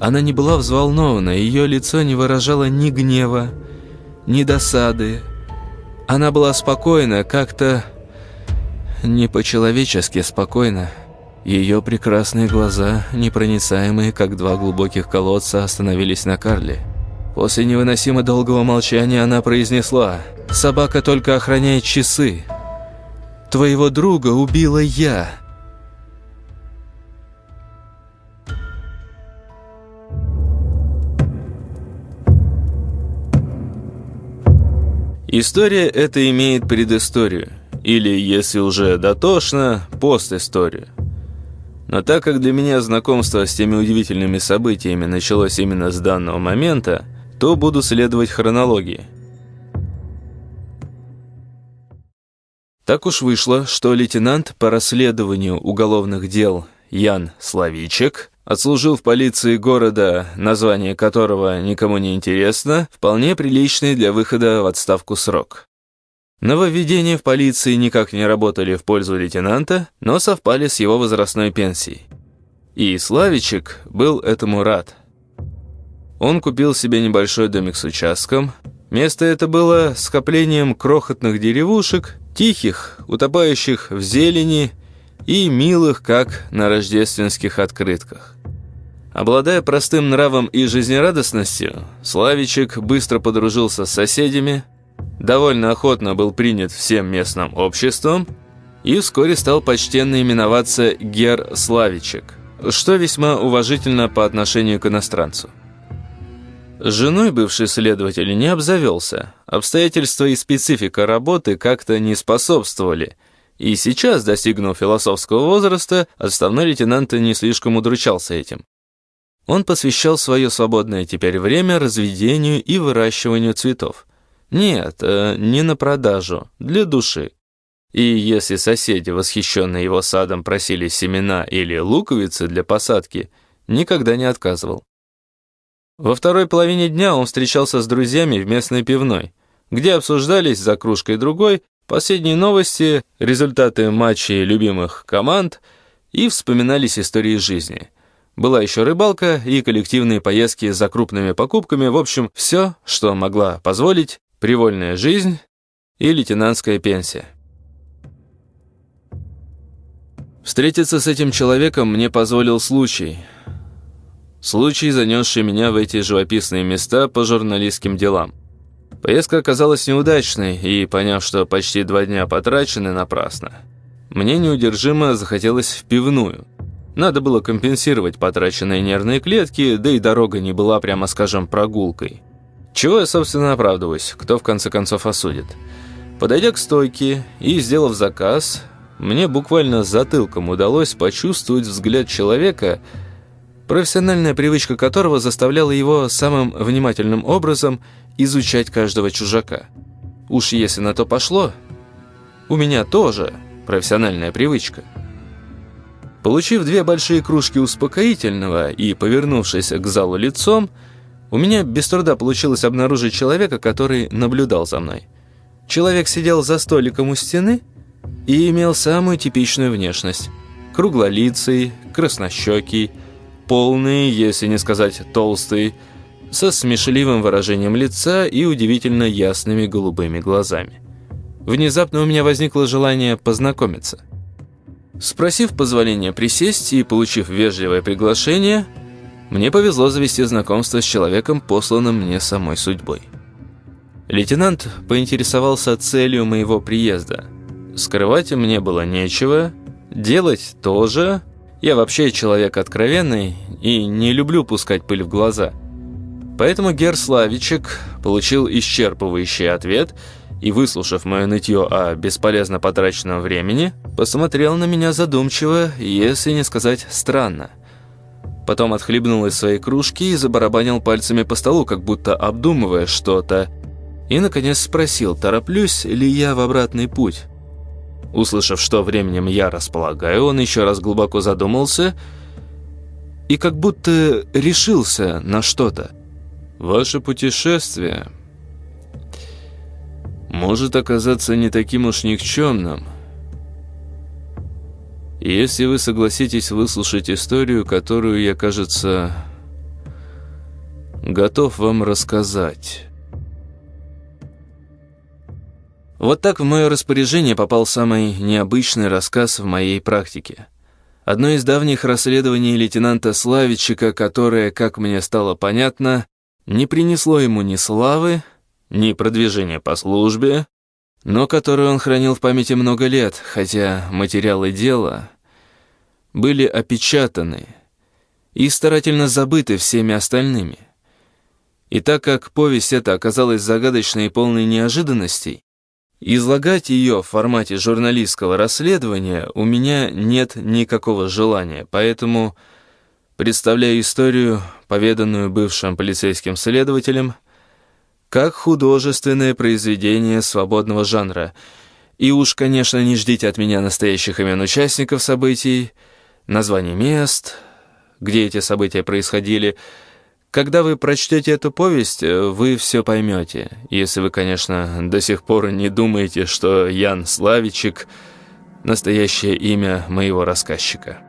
Она не была взволнована, ее лицо не выражало ни гнева, ни досады. Она была спокойна, как-то не по-человечески спокойна. Ее прекрасные глаза, непроницаемые, как два глубоких колодца, остановились на Карле. После невыносимо долгого молчания она произнесла «Собака только охраняет часы. Твоего друга убила я». История эта имеет предысторию, или, если уже дотошно, постисторию. Но так как для меня знакомство с теми удивительными событиями началось именно с данного момента, то буду следовать хронологии. Так уж вышло, что лейтенант по расследованию уголовных дел Ян Славичек отслужил в полиции города, название которого никому не интересно, вполне приличный для выхода в отставку срок. Нововведения в полиции никак не работали в пользу лейтенанта, но совпали с его возрастной пенсией. И Славичек был этому рад. Он купил себе небольшой домик с участком. Место это было скоплением крохотных деревушек, тихих, утопающих в зелени и милых, как на рождественских открытках. Обладая простым нравом и жизнерадостностью, Славичек быстро подружился с соседями, довольно охотно был принят всем местным обществом и вскоре стал почтенно именоваться Гер Славичек, что весьма уважительно по отношению к иностранцу. С женой бывший следователь не обзавелся, обстоятельства и специфика работы как-то не способствовали, и сейчас, достигнув философского возраста, отставной лейтенант не слишком удручался этим. Он посвящал свое свободное теперь время разведению и выращиванию цветов. Нет, э, не на продажу, для души. И если соседи, восхищенные его садом, просили семена или луковицы для посадки, никогда не отказывал. Во второй половине дня он встречался с друзьями в местной пивной, где обсуждались за кружкой другой последние новости, результаты матчей любимых команд и вспоминались истории жизни – была еще рыбалка и коллективные поездки за крупными покупками, в общем, все, что могла позволить привольная жизнь и лейтенантская пенсия. Встретиться с этим человеком мне позволил случай. Случай, занесший меня в эти живописные места по журналистским делам. Поездка оказалась неудачной, и, поняв, что почти два дня потрачены напрасно, мне неудержимо захотелось в пивную – надо было компенсировать потраченные нервные клетки, да и дорога не была, прямо скажем, прогулкой. Чего я, собственно, оправдываюсь, кто в конце концов осудит. Подойдя к стойке и сделав заказ, мне буквально затылком удалось почувствовать взгляд человека, профессиональная привычка которого заставляла его самым внимательным образом изучать каждого чужака. Уж если на то пошло, у меня тоже профессиональная привычка – Получив две большие кружки успокоительного и повернувшись к залу лицом, у меня без труда получилось обнаружить человека, который наблюдал за мной. Человек сидел за столиком у стены и имел самую типичную внешность. Круглолицый, краснощекий, полный, если не сказать толстый, со смешливым выражением лица и удивительно ясными голубыми глазами. Внезапно у меня возникло желание познакомиться. Спросив позволения присесть и получив вежливое приглашение, мне повезло завести знакомство с человеком, посланным мне самой судьбой. Лейтенант поинтересовался целью моего приезда. Скрывать мне было нечего, делать тоже. Я вообще человек откровенный и не люблю пускать пыль в глаза. Поэтому Гер Славичек получил исчерпывающий ответ – и, выслушав мое нытье о бесполезно потраченном времени, посмотрел на меня задумчиво, если не сказать странно. Потом отхлебнул из своей кружки и забарабанил пальцами по столу, как будто обдумывая что-то, и, наконец, спросил, тороплюсь ли я в обратный путь. Услышав, что временем я располагаю, он еще раз глубоко задумался и как будто решился на что-то. «Ваше путешествие», может оказаться не таким уж никчемным. Если вы согласитесь выслушать историю, которую я, кажется, готов вам рассказать». Вот так в мое распоряжение попал самый необычный рассказ в моей практике. Одно из давних расследований лейтенанта Славичика, которое, как мне стало понятно, не принесло ему ни славы, ни продвижения по службе, но которое он хранил в памяти много лет, хотя материалы дела были опечатаны и старательно забыты всеми остальными. И так как повесть эта оказалась загадочной и полной неожиданностей, Излагать ее в формате журналистского расследования у меня нет никакого желания, поэтому представляю историю, поведанную бывшим полицейским следователем, как художественное произведение свободного жанра. И уж, конечно, не ждите от меня настоящих имен участников событий, названий мест, где эти события происходили – когда вы прочтете эту повесть, э, вы все поймете. Если вы, конечно, до сих пор не думаете, что Ян Славичек – настоящее имя моего рассказчика.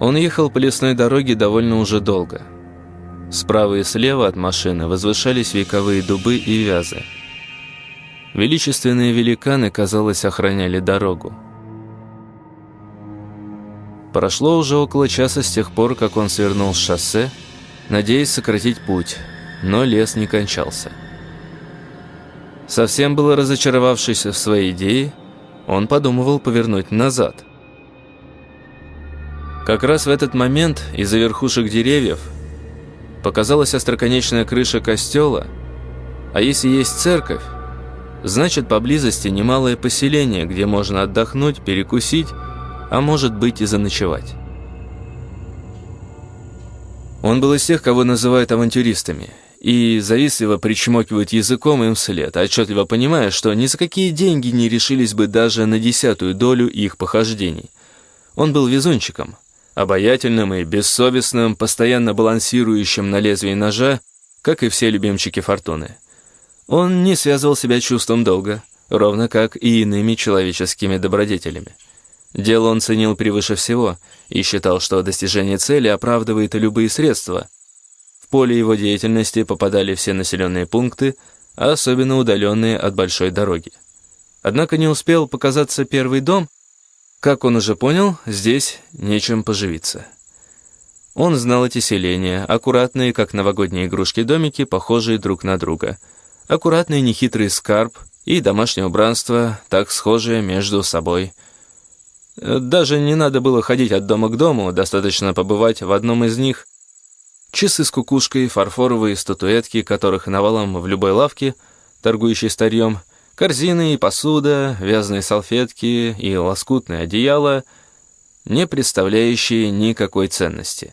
Он ехал по лесной дороге довольно уже долго. Справа и слева от машины возвышались вековые дубы и вязы. Величественные великаны, казалось, охраняли дорогу. Прошло уже около часа с тех пор, как он свернул с шоссе, надеясь сократить путь, но лес не кончался. Совсем было разочаровавшись в своей идее, он подумывал повернуть назад. Как раз в этот момент из-за верхушек деревьев показалась остроконечная крыша костела, а если есть церковь, значит поблизости немалое поселение, где можно отдохнуть, перекусить а может быть и заночевать. Он был из тех, кого называют авантюристами, и завистливо причмокивают языком им вслед, отчетливо понимая, что ни за какие деньги не решились бы даже на десятую долю их похождений. Он был везунчиком, обаятельным и бессовестным, постоянно балансирующим на лезвии ножа, как и все любимчики фортуны. Он не связывал себя чувством долга, ровно как и иными человеческими добродетелями. Дело он ценил превыше всего и считал, что достижение цели оправдывает любые средства. В поле его деятельности попадали все населенные пункты, особенно удаленные от большой дороги. Однако не успел показаться первый дом, как он уже понял, здесь нечем поживиться. Он знал эти селения, аккуратные, как новогодние игрушки домики, похожие друг на друга. Аккуратный нехитрый скарб и домашнее убранство, так схожие между собой – даже не надо было ходить от дома к дому, достаточно побывать в одном из них. Часы с кукушкой, фарфоровые статуэтки, которых навалом в любой лавке, торгующей старьем, корзины и посуда, вязаные салфетки и лоскутное одеяло, не представляющие никакой ценности.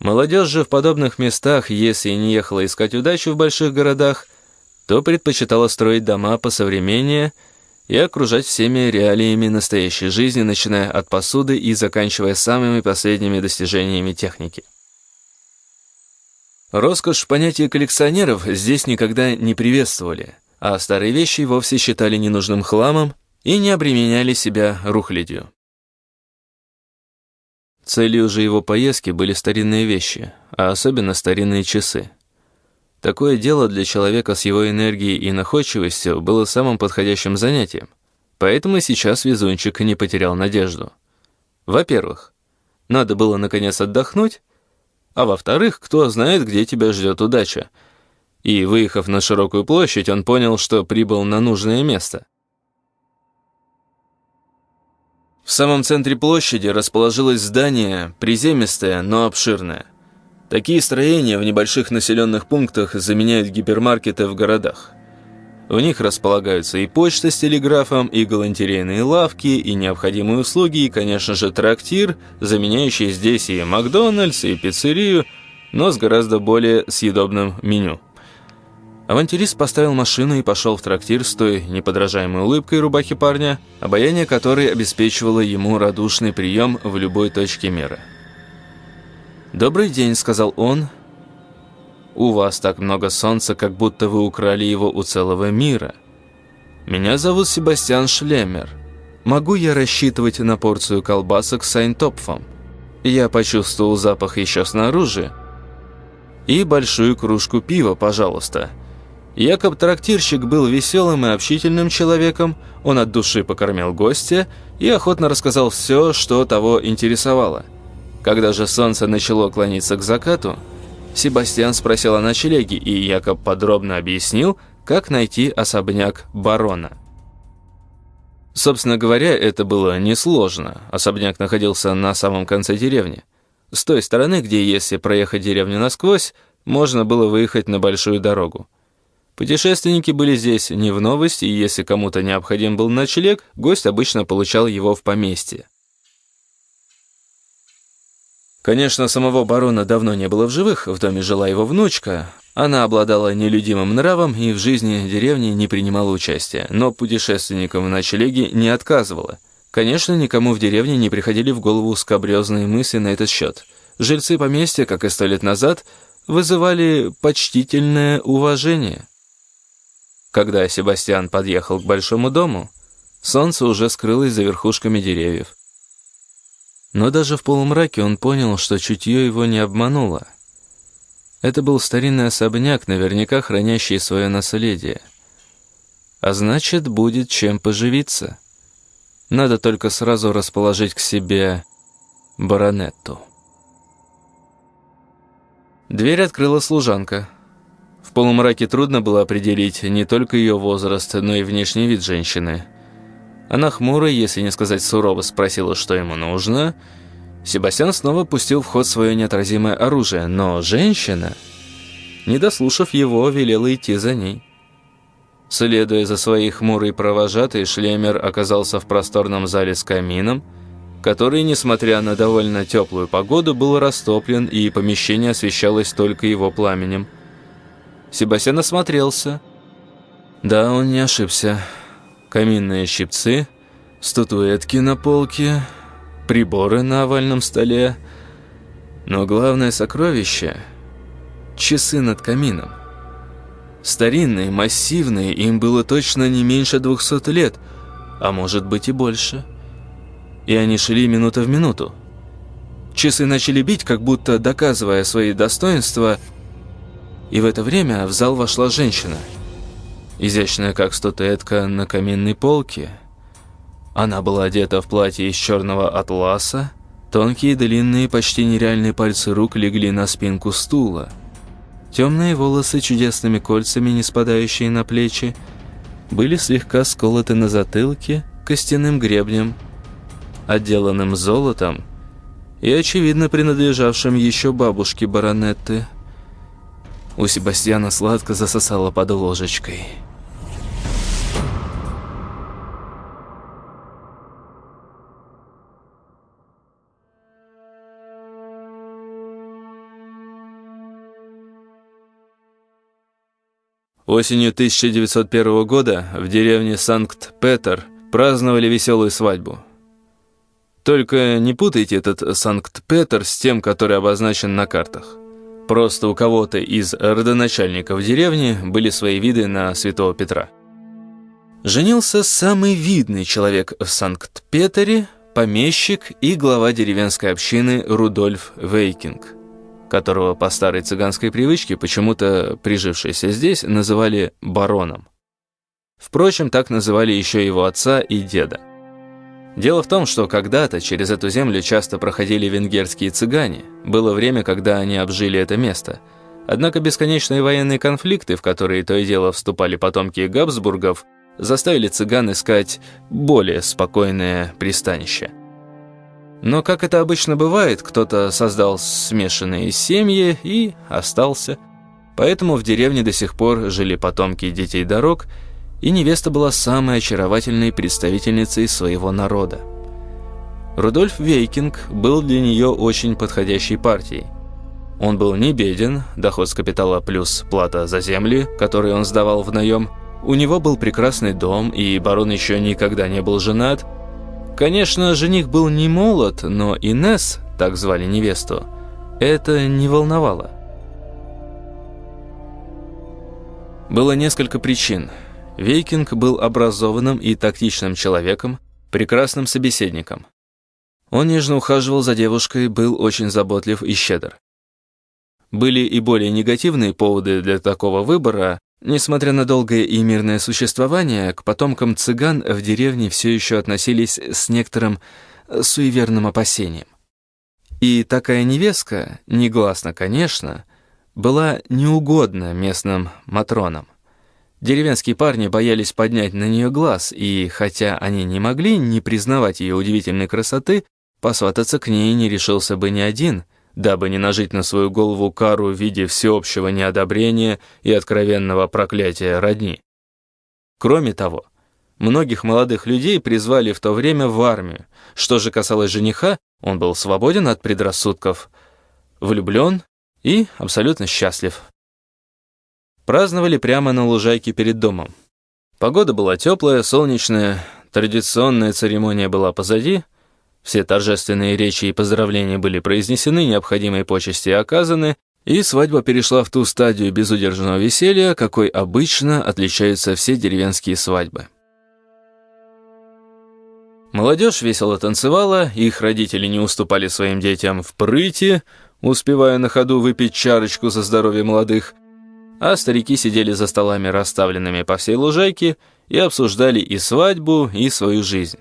Молодежь же в подобных местах, если не ехала искать удачу в больших городах, то предпочитала строить дома посовременнее – и окружать всеми реалиями настоящей жизни, начиная от посуды и заканчивая самыми последними достижениями техники. Роскошь понятия коллекционеров здесь никогда не приветствовали, а старые вещи вовсе считали ненужным хламом и не обременяли себя рухлядью. Целью же его поездки были старинные вещи, а особенно старинные часы. Такое дело для человека с его энергией и находчивостью было самым подходящим занятием. Поэтому сейчас везунчик не потерял надежду. Во-первых, надо было наконец отдохнуть, а во-вторых, кто знает, где тебя ждет удача. И, выехав на широкую площадь, он понял, что прибыл на нужное место. В самом центре площади расположилось здание, приземистое, но обширное. Такие строения в небольших населенных пунктах заменяют гипермаркеты в городах. В них располагаются и почта с телеграфом, и галантерейные лавки, и необходимые услуги, и, конечно же, трактир, заменяющий здесь и Макдональдс, и пиццерию, но с гораздо более съедобным меню. Авантюрист поставил машину и пошел в трактир с той неподражаемой улыбкой рубахи парня, обаяние которой обеспечивало ему радушный прием в любой точке мира. «Добрый день», — сказал он. «У вас так много солнца, как будто вы украли его у целого мира. Меня зовут Себастьян Шлемер. Могу я рассчитывать на порцию колбасок с айнтопфом?» Я почувствовал запах еще снаружи. И большую кружку пива, пожалуйста. Якоб трактирщик был веселым и общительным человеком, он от души покормил гостя и охотно рассказал все, что того интересовало. Когда же солнце начало клониться к закату, Себастьян спросил о ночлеге, и Якоб подробно объяснил, как найти особняк барона. Собственно говоря, это было несложно. Особняк находился на самом конце деревни. С той стороны, где, если проехать деревню насквозь, можно было выехать на большую дорогу. Путешественники были здесь не в новости, и если кому-то необходим был ночлег, гость обычно получал его в поместье. Конечно, самого барона давно не было в живых, в доме жила его внучка. Она обладала нелюдимым нравом и в жизни деревни не принимала участия, но путешественникам в ночлеге не отказывала. Конечно, никому в деревне не приходили в голову скабрезные мысли на этот счет. Жильцы поместья, как и сто лет назад, вызывали почтительное уважение. Когда Себастьян подъехал к большому дому, солнце уже скрылось за верхушками деревьев. Но даже в полумраке он понял, что чутье его не обмануло. Это был старинный особняк, наверняка хранящий свое наследие. А значит, будет чем поживиться. Надо только сразу расположить к себе баронетту. Дверь открыла служанка. В полумраке трудно было определить не только ее возраст, но и внешний вид женщины. Она хмуро, если не сказать сурово, спросила, что ему нужно. Себастьян снова пустил в ход свое неотразимое оружие, но женщина, не дослушав его, велела идти за ней. Следуя за своей хмурой провожатой, Шлемер оказался в просторном зале с камином, который, несмотря на довольно теплую погоду, был растоплен, и помещение освещалось только его пламенем. Себастьян осмотрелся. Да, он не ошибся. Каминные щипцы, статуэтки на полке, приборы на овальном столе. Но главное сокровище — часы над камином. Старинные, массивные, им было точно не меньше двухсот лет, а может быть и больше. И они шли минута в минуту. Часы начали бить, как будто доказывая свои достоинства — и в это время в зал вошла женщина. Изящная, как статуэтка на каминной полке. Она была одета в платье из черного атласа. Тонкие, длинные, почти нереальные пальцы рук легли на спинку стула. Темные волосы чудесными кольцами, не спадающие на плечи, были слегка сколоты на затылке костяным гребнем, отделанным золотом и, очевидно, принадлежавшим еще бабушке баронетты – у Себастьяна сладко засосало под ложечкой. Осенью 1901 года в деревне Санкт-Петер праздновали веселую свадьбу. Только не путайте этот Санкт-Петер с тем, который обозначен на картах. Просто у кого-то из родоначальников деревни были свои виды на святого Петра. Женился самый видный человек в Санкт-Петере, помещик и глава деревенской общины Рудольф Вейкинг, которого по старой цыганской привычке, почему-то прижившийся здесь, называли бароном. Впрочем, так называли еще его отца и деда. Дело в том, что когда-то через эту землю часто проходили венгерские цыгане. Было время, когда они обжили это место. Однако бесконечные военные конфликты, в которые то и дело вступали потомки Габсбургов, заставили цыган искать более спокойное пристанище. Но, как это обычно бывает, кто-то создал смешанные семьи и остался. Поэтому в деревне до сих пор жили потомки детей дорог – и невеста была самой очаровательной представительницей своего народа. Рудольф Вейкинг был для нее очень подходящей партией. Он был не беден, доход с капитала плюс плата за земли, которые он сдавал в наем. У него был прекрасный дом, и барон еще никогда не был женат. Конечно, жених был не молод, но Инес, так звали невесту, это не волновало. Было несколько причин – Вейкинг был образованным и тактичным человеком, прекрасным собеседником. Он нежно ухаживал за девушкой, был очень заботлив и щедр. Были и более негативные поводы для такого выбора. Несмотря на долгое и мирное существование, к потомкам цыган в деревне все еще относились с некоторым суеверным опасением. И такая невестка, негласно, конечно, была неугодна местным матронам. Деревенские парни боялись поднять на нее глаз, и хотя они не могли не признавать ее удивительной красоты, посвататься к ней не решился бы ни один, дабы не нажить на свою голову кару в виде всеобщего неодобрения и откровенного проклятия родни. Кроме того, многих молодых людей призвали в то время в армию. Что же касалось жениха, он был свободен от предрассудков, влюблен и абсолютно счастлив. Праздновали прямо на лужайке перед домом. Погода была теплая, солнечная, традиционная церемония была позади, все торжественные речи и поздравления были произнесены, необходимые почести оказаны, и свадьба перешла в ту стадию безудержного веселья, какой обычно отличаются все деревенские свадьбы. Молодежь весело танцевала, их родители не уступали своим детям в прыти, успевая на ходу выпить чарочку за здоровье молодых, а старики сидели за столами, расставленными по всей лужайке, и обсуждали и свадьбу, и свою жизнь.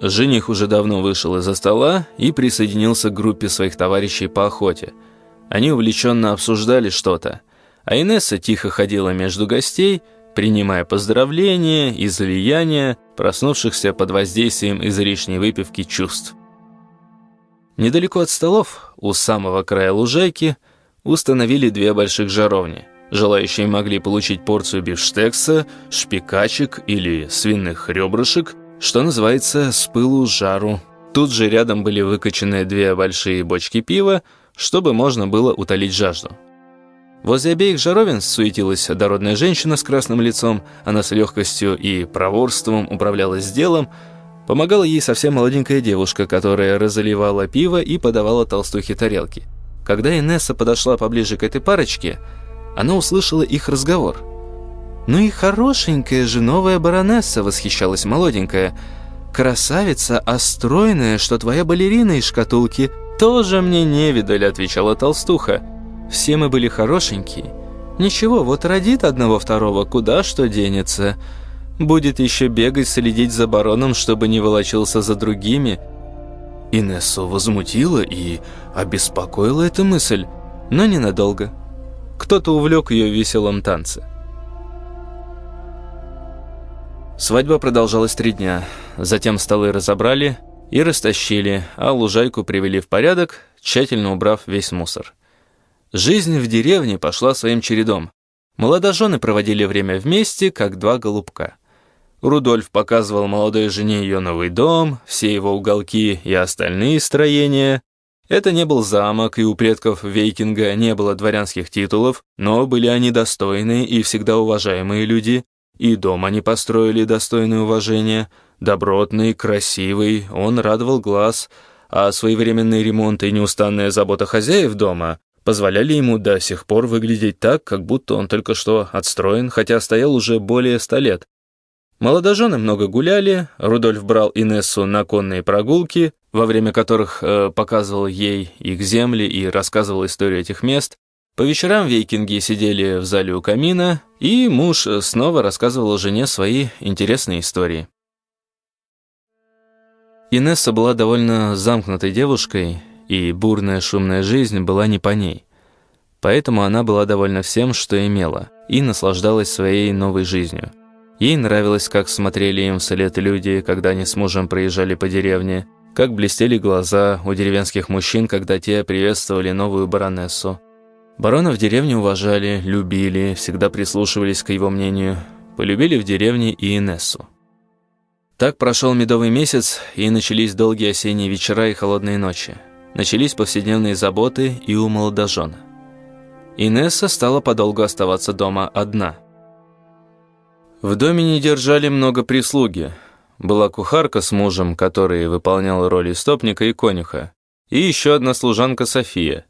Жених уже давно вышел из-за стола и присоединился к группе своих товарищей по охоте. Они увлеченно обсуждали что-то, а Инесса тихо ходила между гостей, принимая поздравления, излияния, проснувшихся под воздействием излишней выпивки чувств. Недалеко от столов, у самого края лужайки, установили две больших жаровни. Желающие могли получить порцию бифштекса, шпикачек или свиных ребрышек, что называется «с пылу жару». Тут же рядом были выкачаны две большие бочки пива, чтобы можно было утолить жажду. Возле обеих жаровин суетилась дородная женщина с красным лицом, она с легкостью и проворством управлялась делом, помогала ей совсем молоденькая девушка, которая разливала пиво и подавала толстухе тарелки. Когда Инесса подошла поближе к этой парочке, она услышала их разговор. «Ну и хорошенькая же новая баронесса», — восхищалась молоденькая. «Красавица, а стройная, что твоя балерина из шкатулки». «Тоже мне не видали», — отвечала толстуха. «Все мы были хорошенькие. Ничего, вот родит одного-второго, куда что денется. Будет еще бегать, следить за бароном, чтобы не волочился за другими». Инессу возмутила и обеспокоила эта мысль, но ненадолго. Кто-то увлек ее в веселом танце. Свадьба продолжалась три дня. Затем столы разобрали и растащили, а лужайку привели в порядок, тщательно убрав весь мусор. Жизнь в деревне пошла своим чередом. Молодожены проводили время вместе, как два голубка. Рудольф показывал молодой жене ее новый дом, все его уголки и остальные строения. Это не был замок, и у предков Вейкинга не было дворянских титулов, но были они достойные и всегда уважаемые люди, и дом они построили достойное уважения, добротный, красивый, он радовал глаз, а своевременный ремонт и неустанная забота хозяев дома позволяли ему до сих пор выглядеть так, как будто он только что отстроен, хотя стоял уже более ста лет. Молодожены много гуляли, Рудольф брал Инессу на конные прогулки, во время которых э, показывал ей их земли и рассказывал историю этих мест. По вечерам вейкинги сидели в зале у камина, и муж снова рассказывал жене свои интересные истории. Инесса была довольно замкнутой девушкой, и бурная шумная жизнь была не по ней. Поэтому она была довольна всем, что имела, и наслаждалась своей новой жизнью. Ей нравилось, как смотрели им вслед люди, когда они с мужем проезжали по деревне, как блестели глаза у деревенских мужчин, когда те приветствовали новую баронессу. Барона в деревне уважали, любили, всегда прислушивались к его мнению, полюбили в деревне и Инессу. Так прошел медовый месяц, и начались долгие осенние вечера и холодные ночи. Начались повседневные заботы и у молодожена. Инесса стала подолгу оставаться дома одна – в доме не держали много прислуги. Была кухарка с мужем, который выполнял роль истопника и конюха, и еще одна служанка София.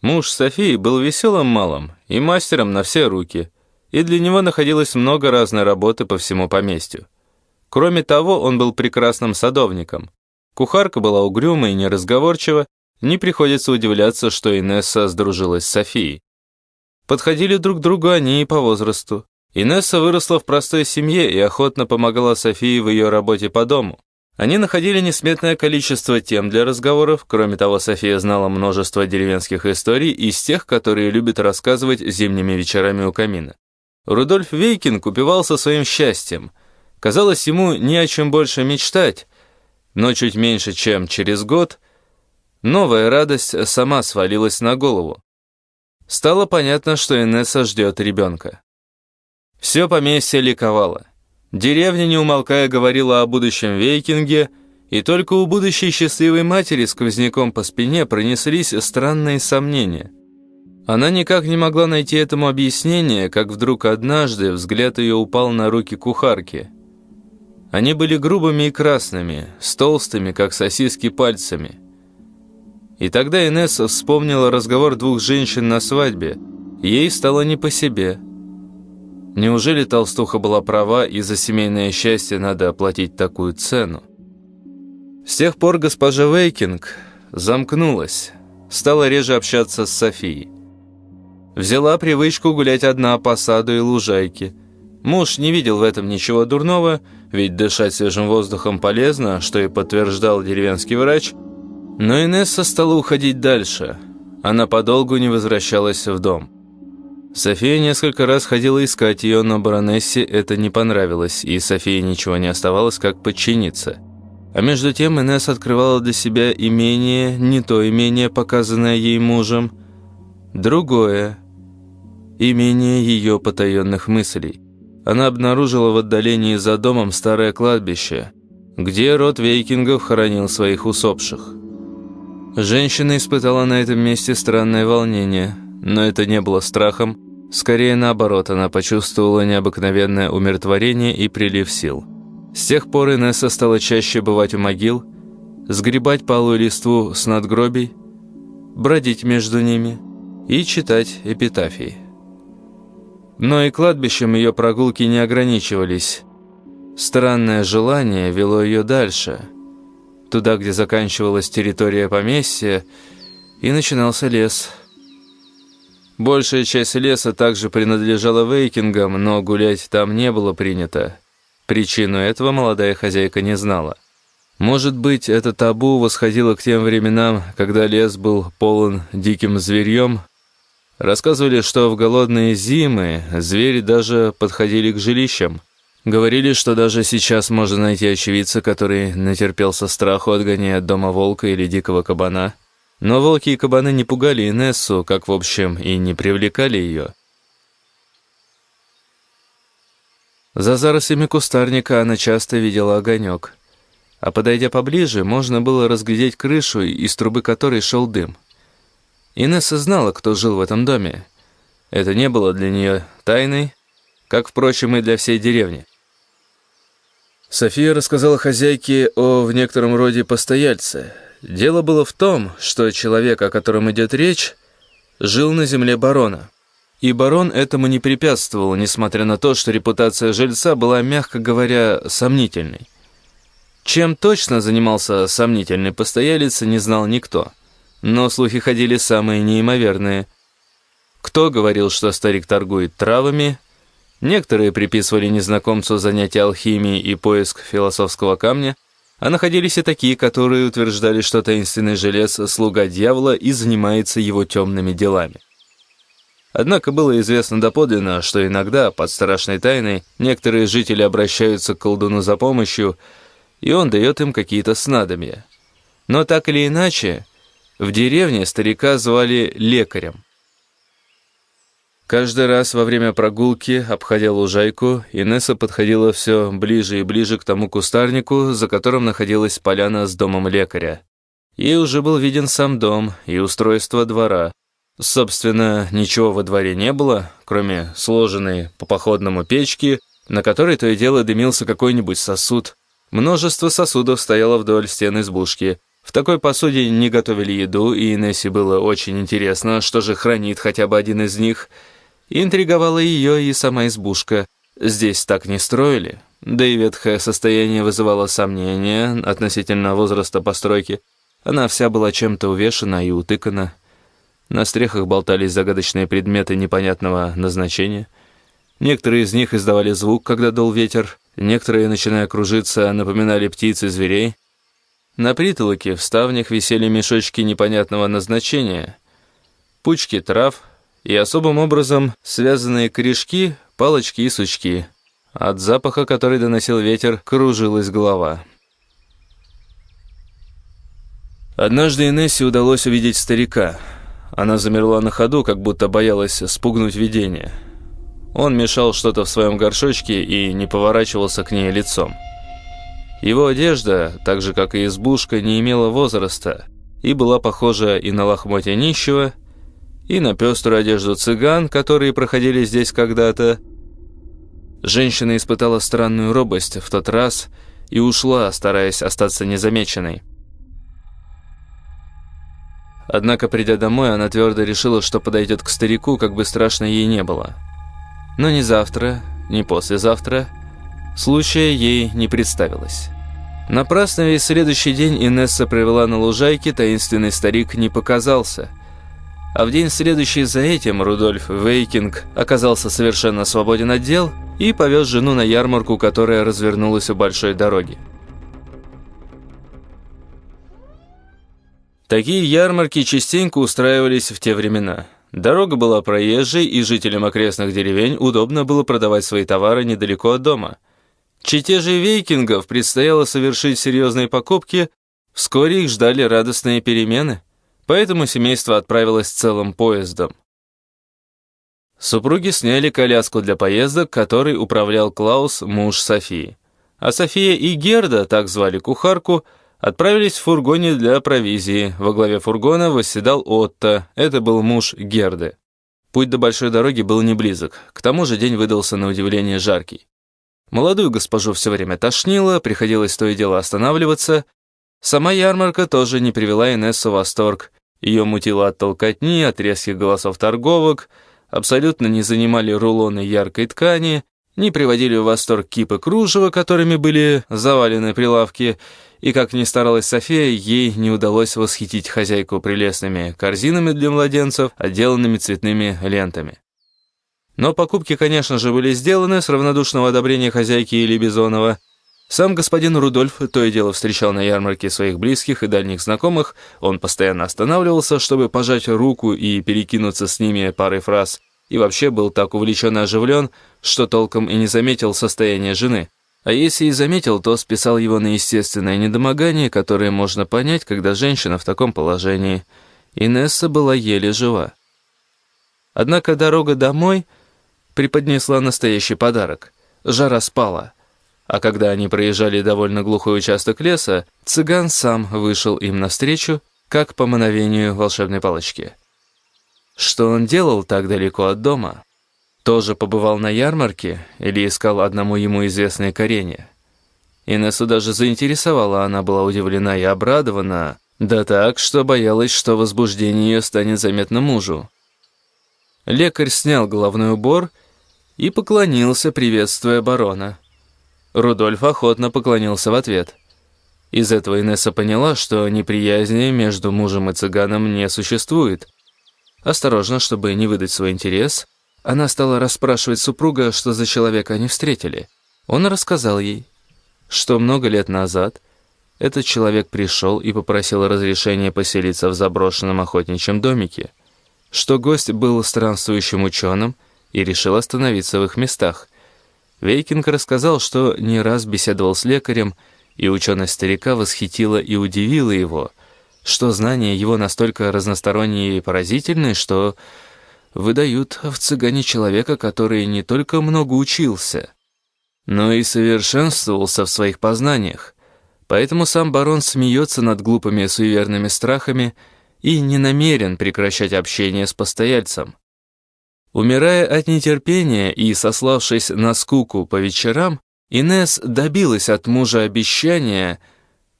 Муж Софии был веселым малым и мастером на все руки, и для него находилось много разной работы по всему поместью. Кроме того, он был прекрасным садовником. Кухарка была угрюма и неразговорчива, не приходится удивляться, что Инесса сдружилась с Софией. Подходили друг к другу они и по возрасту. Инесса выросла в простой семье и охотно помогала Софии в ее работе по дому. Они находили несметное количество тем для разговоров, кроме того, София знала множество деревенских историй из тех, которые любит рассказывать зимними вечерами у камина. Рудольф Вейкин упивался своим счастьем. Казалось ему не о чем больше мечтать, но чуть меньше, чем через год, новая радость сама свалилась на голову. Стало понятно, что Инесса ждет ребенка. Все поместье ликовало. Деревня, не умолкая, говорила о будущем Вейкинге, и только у будущей счастливой матери сквозняком по спине пронеслись странные сомнения. Она никак не могла найти этому объяснение, как вдруг однажды взгляд ее упал на руки кухарки. Они были грубыми и красными, с толстыми, как сосиски, пальцами. И тогда Инесса вспомнила разговор двух женщин на свадьбе. Ей стало не по себе – Неужели толстуха была права, и за семейное счастье надо оплатить такую цену? С тех пор госпожа Вейкинг замкнулась, стала реже общаться с Софией. Взяла привычку гулять одна по саду и лужайке. Муж не видел в этом ничего дурного, ведь дышать свежим воздухом полезно, что и подтверждал деревенский врач. Но Инесса стала уходить дальше. Она подолгу не возвращалась в дом. София несколько раз ходила искать ее, но баронессе это не понравилось, и Софии ничего не оставалось, как подчиниться. А между тем Инесс открывала для себя имение, не то имение, показанное ей мужем, другое, имение ее потаенных мыслей. Она обнаружила в отдалении за домом старое кладбище, где род Вейкингов хоронил своих усопших. Женщина испытала на этом месте странное волнение – но это не было страхом, скорее наоборот, она почувствовала необыкновенное умиротворение и прилив сил. С тех пор Инесса стала чаще бывать у могил, сгребать палую листву с надгробий, бродить между ними и читать эпитафии. Но и кладбищем ее прогулки не ограничивались. Странное желание вело ее дальше, туда, где заканчивалась территория поместья, и начинался лес – Большая часть леса также принадлежала вейкингам, но гулять там не было принято. Причину этого молодая хозяйка не знала. Может быть, это табу восходило к тем временам, когда лес был полон диким зверьем? Рассказывали, что в голодные зимы звери даже подходили к жилищам. Говорили, что даже сейчас можно найти очевидца, который натерпелся страху, отгоняя от дома волка или дикого кабана. Но волки и кабаны не пугали Инессу, как в общем и не привлекали ее. За зарослями кустарника она часто видела огонек. А подойдя поближе, можно было разглядеть крышу, из трубы которой шел дым. Инесса знала, кто жил в этом доме. Это не было для нее тайной, как, впрочем, и для всей деревни. София рассказала хозяйке о в некотором роде постояльце – Дело было в том, что человек, о котором идет речь, жил на земле барона. И барон этому не препятствовал, несмотря на то, что репутация жильца была, мягко говоря, сомнительной. Чем точно занимался сомнительный постоялец, не знал никто. Но слухи ходили самые неимоверные. Кто говорил, что старик торгует травами, некоторые приписывали незнакомцу занятия алхимией и поиск философского камня, а находились и такие, которые утверждали, что таинственный желез – слуга дьявола и занимается его темными делами. Однако было известно доподлинно, что иногда, под страшной тайной, некоторые жители обращаются к колдуну за помощью, и он дает им какие-то снадобья. Но так или иначе, в деревне старика звали лекарем. Каждый раз во время прогулки, обходя лужайку, Инесса подходила все ближе и ближе к тому кустарнику, за которым находилась поляна с домом лекаря. Ей уже был виден сам дом и устройство двора. Собственно, ничего во дворе не было, кроме сложенной по походному печки, на которой то и дело дымился какой-нибудь сосуд. Множество сосудов стояло вдоль стен избушки. В такой посуде не готовили еду, и Инессе было очень интересно, что же хранит хотя бы один из них – Интриговала ее и сама избушка. Здесь так не строили. да и ветхое состояние вызывало сомнения относительно возраста постройки. Она вся была чем-то увешана и утыкана. На стрехах болтались загадочные предметы непонятного назначения. Некоторые из них издавали звук, когда дул ветер, некоторые, начиная кружиться, напоминали птиц и зверей. На притолоке в ставнях висели мешочки непонятного назначения, пучки трав и особым образом связанные корешки, палочки и сучки — от запаха, который доносил ветер, кружилась голова. Однажды Инессе удалось увидеть старика. Она замерла на ходу, как будто боялась спугнуть видение. Он мешал что-то в своем горшочке и не поворачивался к ней лицом. Его одежда, так же как и избушка, не имела возраста и была похожа и на лохмотья нищего, и на пеструю одежду цыган, которые проходили здесь когда-то, Женщина испытала странную робость в тот раз и ушла, стараясь остаться незамеченной. Однако, придя домой, она твердо решила, что подойдет к старику, как бы страшно ей не было. Но ни завтра, ни послезавтра случая ей не представилось. Напрасно весь следующий день Инесса провела на лужайке, таинственный старик не показался. А в день следующий за этим Рудольф Вейкинг оказался совершенно свободен от дел – и повез жену на ярмарку, которая развернулась у большой дороги. Такие ярмарки частенько устраивались в те времена. Дорога была проезжей, и жителям окрестных деревень удобно было продавать свои товары недалеко от дома. Чите же вейкингов предстояло совершить серьезные покупки, вскоре их ждали радостные перемены, поэтому семейство отправилось целым поездом. Супруги сняли коляску для поездок, которой управлял Клаус, муж Софии. А София и Герда, так звали кухарку, отправились в фургоне для провизии. Во главе фургона восседал Отто, это был муж Герды. Путь до большой дороги был не близок, к тому же день выдался на удивление жаркий. Молодую госпожу все время тошнило, приходилось то и дело останавливаться. Сама ярмарка тоже не привела Инессу в восторг. Ее мутило от толкотни, от резких голосов торговок — абсолютно не занимали рулоны яркой ткани, не приводили в восторг кипы кружева, которыми были завалены прилавки, и, как ни старалась София, ей не удалось восхитить хозяйку прелестными корзинами для младенцев, отделанными цветными лентами. Но покупки, конечно же, были сделаны с равнодушного одобрения хозяйки или Бизонова. Сам господин Рудольф то и дело встречал на ярмарке своих близких и дальних знакомых, он постоянно останавливался, чтобы пожать руку и перекинуться с ними парой фраз, и вообще был так увлечен и оживлен, что толком и не заметил состояние жены. А если и заметил, то списал его на естественное недомогание, которое можно понять, когда женщина в таком положении. Инесса была еле жива. Однако дорога домой преподнесла настоящий подарок. Жара спала. А когда они проезжали довольно глухой участок леса, цыган сам вышел им навстречу, как по мановению волшебной палочки. Что он делал так далеко от дома? Тоже побывал на ярмарке или искал одному ему известные коренья? Инессу даже заинтересовала, она была удивлена и обрадована, да так, что боялась, что возбуждение ее станет заметно мужу. Лекарь снял головной убор и поклонился, приветствуя барона. Рудольф охотно поклонился в ответ. Из этого Инесса поняла, что неприязни между мужем и цыганом не существует. Осторожно, чтобы не выдать свой интерес, она стала расспрашивать супруга, что за человека они встретили. Он рассказал ей, что много лет назад этот человек пришел и попросил разрешения поселиться в заброшенном охотничьем домике, что гость был странствующим ученым и решил остановиться в их местах. Вейкинг рассказал, что не раз беседовал с лекарем, и ученость старика восхитила и удивила его, что знания его настолько разносторонние и поразительны, что выдают в цыгане человека, который не только много учился, но и совершенствовался в своих познаниях. Поэтому сам барон смеется над глупыми суеверными страхами и не намерен прекращать общение с постояльцем. Умирая от нетерпения и сославшись на скуку по вечерам, Инес добилась от мужа обещания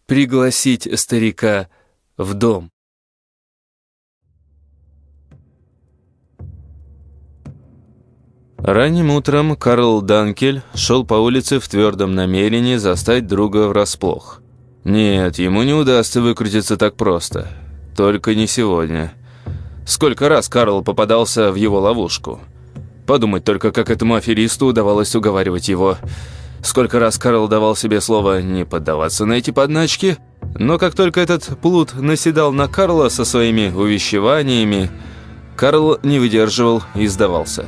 пригласить старика в дом. Ранним утром Карл Данкель шел по улице в твердом намерении застать друга врасплох. Нет, ему не удастся выкрутиться так просто. Только не сегодня. Сколько раз Карл попадался в его ловушку. Подумать только, как этому аферисту удавалось уговаривать его. Сколько раз Карл давал себе слово не поддаваться на эти подначки. Но как только этот плут наседал на Карла со своими увещеваниями, Карл не выдерживал и сдавался.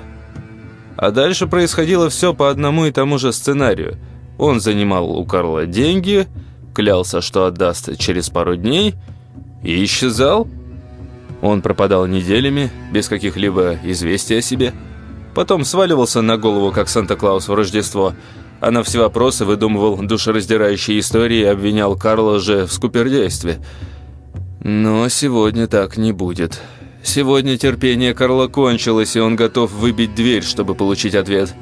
А дальше происходило все по одному и тому же сценарию. Он занимал у Карла деньги, клялся, что отдаст через пару дней, и исчезал. Он пропадал неделями, без каких-либо известий о себе. Потом сваливался на голову, как Санта-Клаус в Рождество, а на все вопросы выдумывал душераздирающие истории и обвинял Карла же в скупердействе. Но сегодня так не будет. Сегодня терпение Карла кончилось, и он готов выбить дверь, чтобы получить ответ.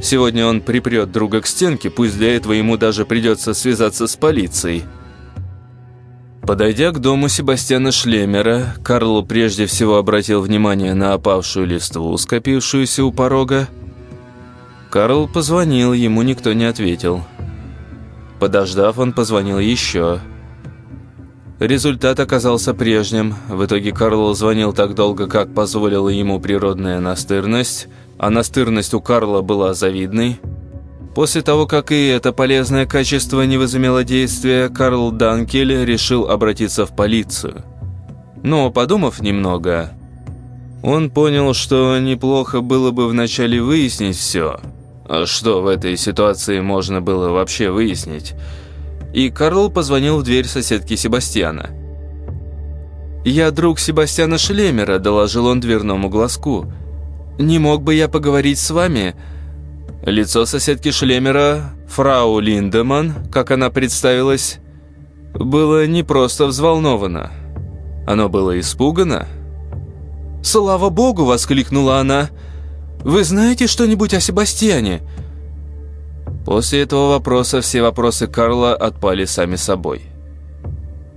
Сегодня он припрет друга к стенке, пусть для этого ему даже придется связаться с полицией. Подойдя к дому Себастьяна Шлемера, Карл прежде всего обратил внимание на опавшую листву, скопившуюся у порога. Карл позвонил, ему никто не ответил. Подождав, он позвонил еще – Результат оказался прежним. В итоге Карл звонил так долго, как позволила ему природная настырность, а настырность у Карла была завидной. После того, как и это полезное качество не возымело действия, Карл Данкель решил обратиться в полицию. Но, подумав немного, он понял, что неплохо было бы вначале выяснить все. А что в этой ситуации можно было вообще выяснить – и Карл позвонил в дверь соседки Себастьяна. «Я друг Себастьяна Шлемера», – доложил он дверному глазку. «Не мог бы я поговорить с вами?» Лицо соседки Шлемера, фрау Линдеман, как она представилась, было не просто взволновано. Оно было испугано. «Слава богу!» – воскликнула она. «Вы знаете что-нибудь о Себастьяне?» После этого вопроса все вопросы Карла отпали сами собой.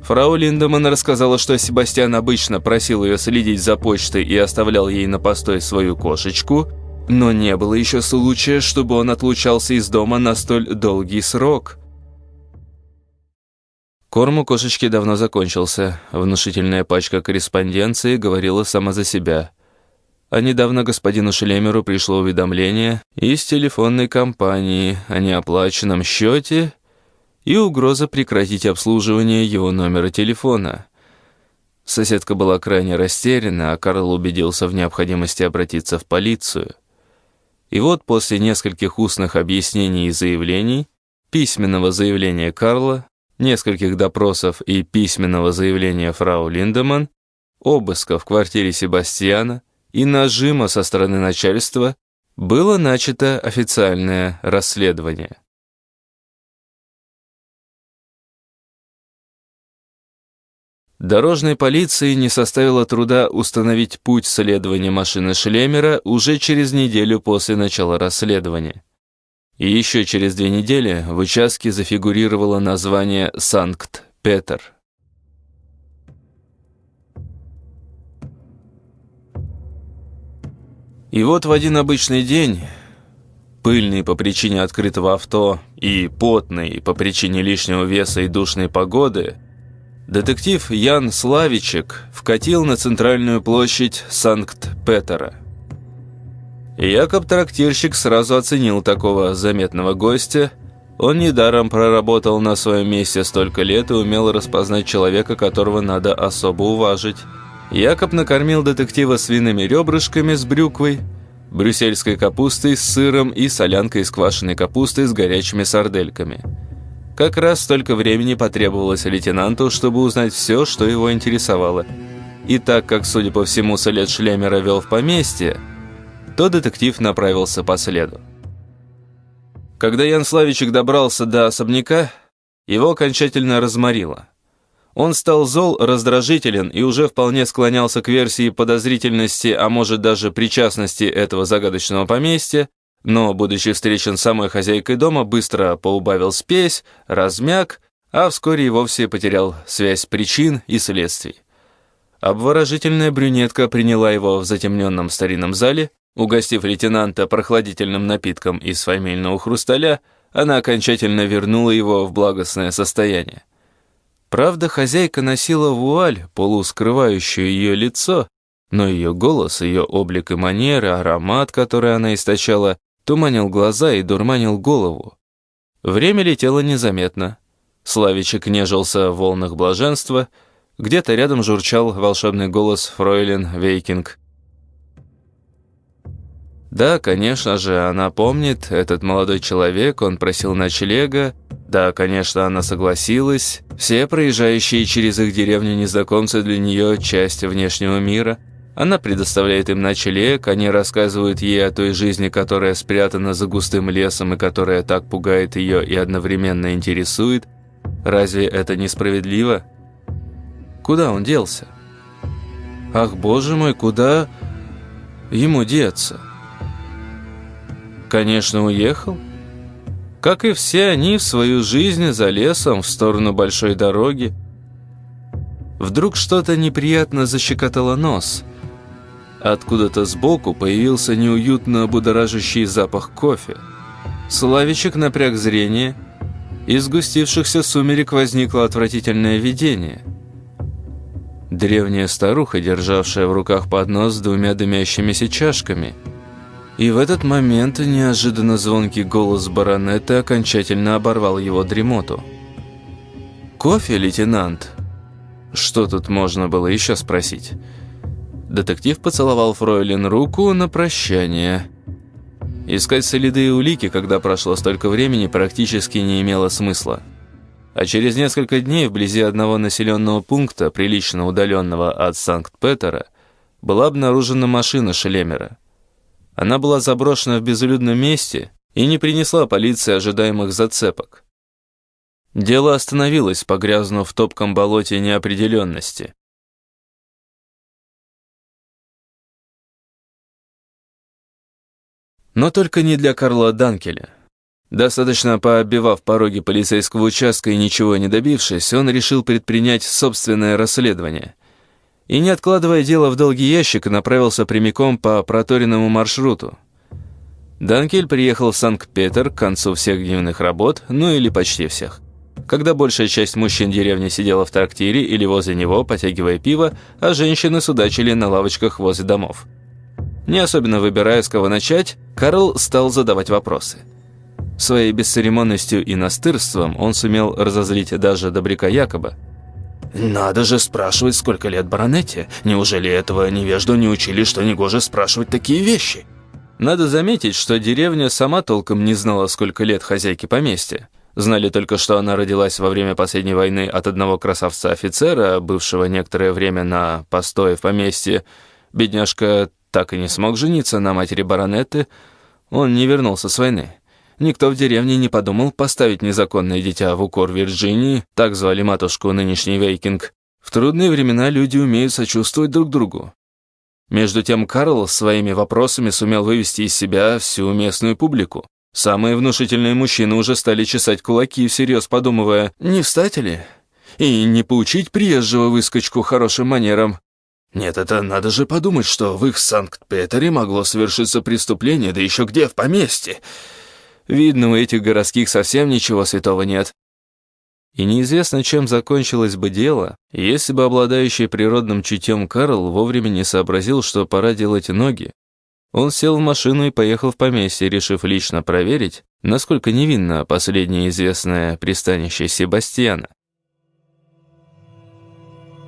Фрау Линдеман рассказала, что Себастьян обычно просил ее следить за почтой и оставлял ей на постой свою кошечку, но не было еще случая, чтобы он отлучался из дома на столь долгий срок. Корм у кошечки давно закончился. Внушительная пачка корреспонденции говорила сама за себя – а недавно господину Шлемеру пришло уведомление из телефонной компании о неоплаченном счете и угроза прекратить обслуживание его номера телефона. Соседка была крайне растеряна, а Карл убедился в необходимости обратиться в полицию. И вот после нескольких устных объяснений и заявлений, письменного заявления Карла, нескольких допросов и письменного заявления фрау Линдеман, обыска в квартире Себастьяна, и нажима со стороны начальства было начато официальное расследование. Дорожной полиции не составило труда установить путь следования машины Шлемера уже через неделю после начала расследования. И еще через две недели в участке зафигурировало название «Санкт-Петер». И вот в один обычный день, пыльный по причине открытого авто и потный по причине лишнего веса и душной погоды, детектив Ян Славичек вкатил на центральную площадь Санкт-Петера. Якоб-трактирщик сразу оценил такого заметного гостя. Он недаром проработал на своем месте столько лет и умел распознать человека, которого надо особо уважить. Якоб накормил детектива свиными ребрышками с брюквой, брюссельской капустой с сыром и солянкой из квашеной капусты с горячими сардельками. Как раз столько времени потребовалось лейтенанту, чтобы узнать все, что его интересовало. И так как, судя по всему, след Шлемера вел в поместье, то детектив направился по следу. Когда Ян Славичек добрался до особняка, его окончательно разморило. Он стал зол, раздражителен и уже вполне склонялся к версии подозрительности, а может даже причастности этого загадочного поместья, но, будучи встречен самой хозяйкой дома, быстро поубавил спесь, размяк, а вскоре и вовсе потерял связь причин и следствий. Обворожительная брюнетка приняла его в затемненном старинном зале Угостив лейтенанта прохладительным напитком из фамильного хрусталя, она окончательно вернула его в благостное состояние. Правда, хозяйка носила вуаль, полускрывающую ее лицо, но ее голос, ее облик и манеры, аромат, который она источала, туманил глаза и дурманил голову. Время летело незаметно. Славичек нежился в волнах блаженства, где-то рядом журчал волшебный голос Фройлен Вейкинг. Да, конечно же, она помнит, этот молодой человек, он просил ночлега, да, конечно, она согласилась. Все проезжающие через их деревню незнакомцы для нее – часть внешнего мира. Она предоставляет им ночлег, они рассказывают ей о той жизни, которая спрятана за густым лесом и которая так пугает ее и одновременно интересует. Разве это несправедливо? Куда он делся? Ах, боже мой, куда ему деться? Конечно, уехал. Как и все они в свою жизнь за лесом в сторону большой дороги. Вдруг что-то неприятно защекотало нос. Откуда-то сбоку появился неуютно будоражащий запах кофе. Славичек напряг зрение. Из сгустившихся сумерек возникло отвратительное видение. Древняя старуха, державшая в руках поднос с двумя дымящимися чашками – и в этот момент неожиданно звонкий голос баронета окончательно оборвал его дремоту. «Кофе, лейтенант?» Что тут можно было еще спросить? Детектив поцеловал Фройлен руку на прощание. Искать следы и улики, когда прошло столько времени, практически не имело смысла. А через несколько дней вблизи одного населенного пункта, прилично удаленного от Санкт-Петера, была обнаружена машина Шелемера. Она была заброшена в безлюдном месте и не принесла полиции ожидаемых зацепок. Дело остановилось, погрязнув в топком болоте неопределенности. Но только не для Карла Данкеля. Достаточно пооббивав пороги полицейского участка и ничего не добившись, он решил предпринять собственное расследование – и, не откладывая дело в долгий ящик, направился прямиком по проторенному маршруту. Данкель приехал в Санкт-Петер к концу всех дневных работ, ну или почти всех. Когда большая часть мужчин деревни сидела в трактире или возле него, потягивая пиво, а женщины судачили на лавочках возле домов. Не особенно выбирая, с кого начать, Карл стал задавать вопросы. Своей бесцеремонностью и настырством он сумел разозлить даже добряка Якоба, «Надо же спрашивать, сколько лет баронете. Неужели этого невежду не учили, что негоже спрашивать такие вещи?» Надо заметить, что деревня сама толком не знала, сколько лет хозяйке поместья. Знали только, что она родилась во время последней войны от одного красавца-офицера, бывшего некоторое время на постое в поместье. Бедняжка так и не смог жениться на матери баронеты, он не вернулся с войны. Никто в деревне не подумал поставить незаконное дитя в укор Вирджинии, так звали матушку нынешний Вейкинг. В трудные времена люди умеют сочувствовать друг другу. Между тем Карл своими вопросами сумел вывести из себя всю местную публику. Самые внушительные мужчины уже стали чесать кулаки, всерьез подумывая, не встать ли? И не поучить приезжего выскочку хорошим манерам. Нет, это надо же подумать, что в их Санкт-Петере могло совершиться преступление, да еще где, в поместье. Видно, у этих городских совсем ничего святого нет. И неизвестно, чем закончилось бы дело, если бы обладающий природным чутьем Карл вовремя не сообразил, что пора делать ноги. Он сел в машину и поехал в поместье, решив лично проверить, насколько невинно последнее известное пристанище Себастьяна.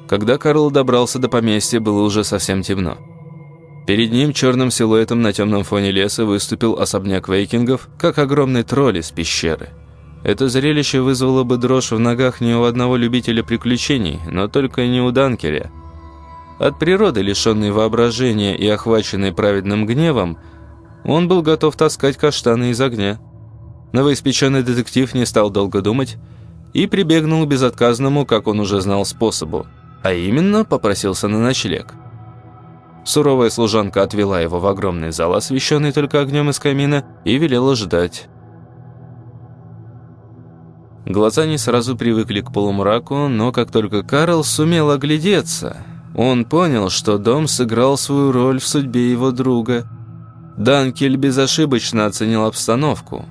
Когда Карл добрался до поместья, было уже совсем темно. Перед ним черным силуэтом на темном фоне леса выступил особняк вейкингов, как огромный тролль из пещеры. Это зрелище вызвало бы дрожь в ногах не у одного любителя приключений, но только не у Данкеля. От природы, лишенной воображения и охваченной праведным гневом, он был готов таскать каштаны из огня. Новоиспеченный детектив не стал долго думать и прибегнул к безотказному, как он уже знал, способу, а именно попросился на ночлег. Суровая служанка отвела его в огромный зал, освещенный только огнем из камина, и велела ждать. Глаза не сразу привыкли к полумраку, но как только Карл сумел оглядеться, он понял, что дом сыграл свою роль в судьбе его друга. Данкель безошибочно оценил обстановку.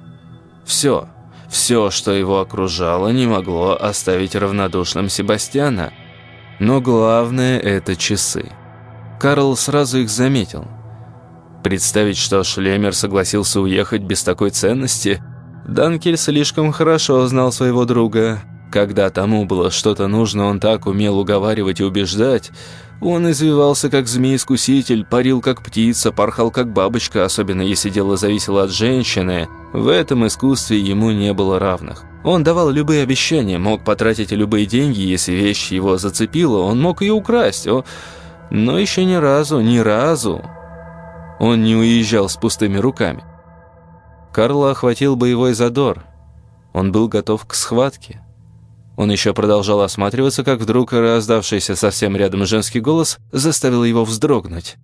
Все, все, что его окружало, не могло оставить равнодушным Себастьяна. Но главное – это часы. Карл сразу их заметил. Представить, что Шлемер согласился уехать без такой ценности – Данкель слишком хорошо знал своего друга. Когда тому было что-то нужно, он так умел уговаривать и убеждать. Он извивался, как змей-искуситель, парил, как птица, порхал, как бабочка, особенно если дело зависело от женщины. В этом искусстве ему не было равных. Он давал любые обещания, мог потратить любые деньги, если вещь его зацепила, он мог ее украсть. Но еще ни разу, ни разу он не уезжал с пустыми руками. Карла охватил боевой задор. Он был готов к схватке. Он еще продолжал осматриваться, как вдруг раздавшийся совсем рядом женский голос заставил его вздрогнуть.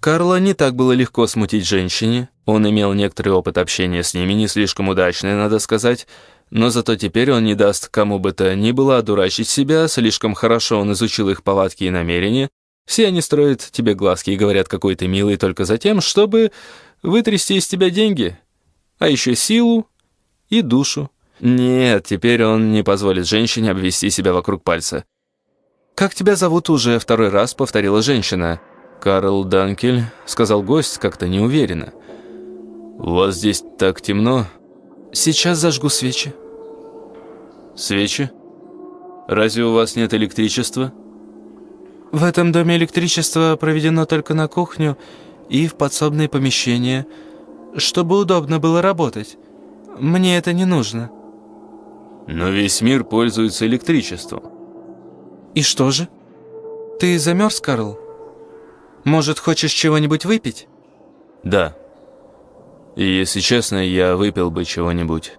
Карла не так было легко смутить женщине. Он имел некоторый опыт общения с ними, не слишком удачный, надо сказать, но зато теперь он не даст кому бы то ни было одурачить себя, слишком хорошо он изучил их повадки и намерения. Все они строят тебе глазки и говорят, какой ты милый, только за тем, чтобы вытрясти из тебя деньги, а еще силу и душу. Нет, теперь он не позволит женщине обвести себя вокруг пальца. «Как тебя зовут уже?» — второй раз повторила женщина. «Карл Данкель», — сказал гость как-то неуверенно. «У вас здесь так темно?» «Сейчас зажгу свечи». «Свечи? Разве у вас нет электричества?» «В этом доме электричество проведено только на кухню и в подсобные помещения, чтобы удобно было работать. Мне это не нужно». Но весь мир пользуется электричеством. «И что же? Ты замерз, Карл? Может, хочешь чего-нибудь выпить?» «Да. И, если честно, я выпил бы чего-нибудь».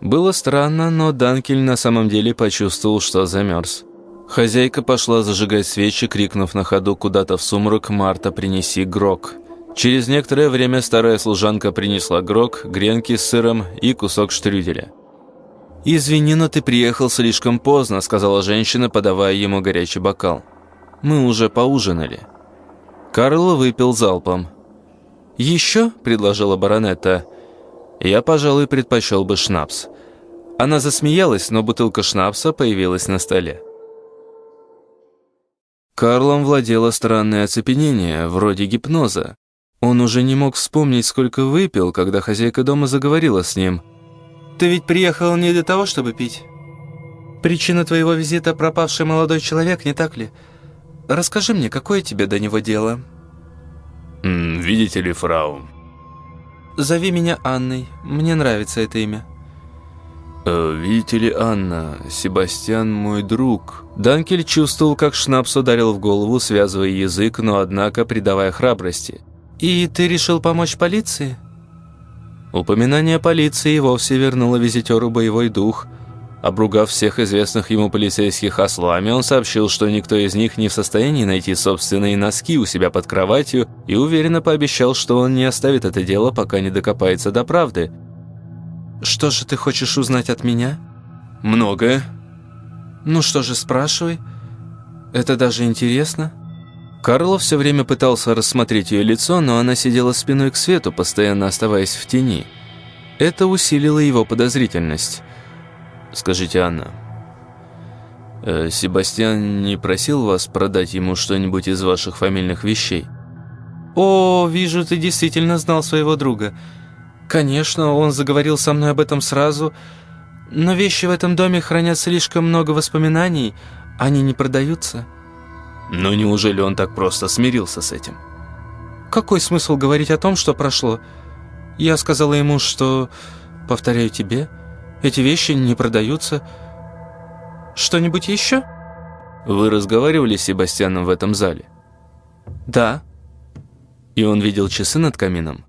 Было странно, но Данкель на самом деле почувствовал, что замерз. Хозяйка пошла зажигать свечи, крикнув на ходу куда-то в сумрак «Марта, принеси грок». Через некоторое время старая служанка принесла грок, гренки с сыром и кусок штрюделя. «Извини, но ты приехал слишком поздно», — сказала женщина, подавая ему горячий бокал. «Мы уже поужинали». Карл выпил залпом. «Еще?» — предложила баронетта. «Я, пожалуй, предпочел бы шнапс». Она засмеялась, но бутылка шнапса появилась на столе. Карлом владело странное оцепенение, вроде гипноза. Он уже не мог вспомнить, сколько выпил, когда хозяйка дома заговорила с ним. «Ты ведь приехал не для того, чтобы пить? Причина твоего визита – пропавший молодой человек, не так ли? Расскажи мне, какое тебе до него дело?» «Видите ли, фрау?» «Зови меня Анной, мне нравится это имя». Э, «Видите ли, Анна, Себастьян мой друг». Данкель чувствовал, как Шнапс ударил в голову, связывая язык, но, однако, придавая храбрости. «И ты решил помочь полиции?» Упоминание полиции вовсе вернуло визитеру боевой дух. Обругав всех известных ему полицейских ослами, он сообщил, что никто из них не в состоянии найти собственные носки у себя под кроватью и уверенно пообещал, что он не оставит это дело, пока не докопается до правды – «Что же ты хочешь узнать от меня?» «Многое». «Ну что же, спрашивай. Это даже интересно». Карло все время пытался рассмотреть ее лицо, но она сидела спиной к свету, постоянно оставаясь в тени. Это усилило его подозрительность. «Скажите, Анна, э, Себастьян не просил вас продать ему что-нибудь из ваших фамильных вещей?» «О, вижу, ты действительно знал своего друга». Конечно, он заговорил со мной об этом сразу, но вещи в этом доме хранят слишком много воспоминаний, они не продаются. Но неужели он так просто смирился с этим? Какой смысл говорить о том, что прошло? Я сказала ему, что, повторяю тебе, эти вещи не продаются. Что-нибудь еще? Вы разговаривали с Себастьяном в этом зале? Да. И он видел часы над камином?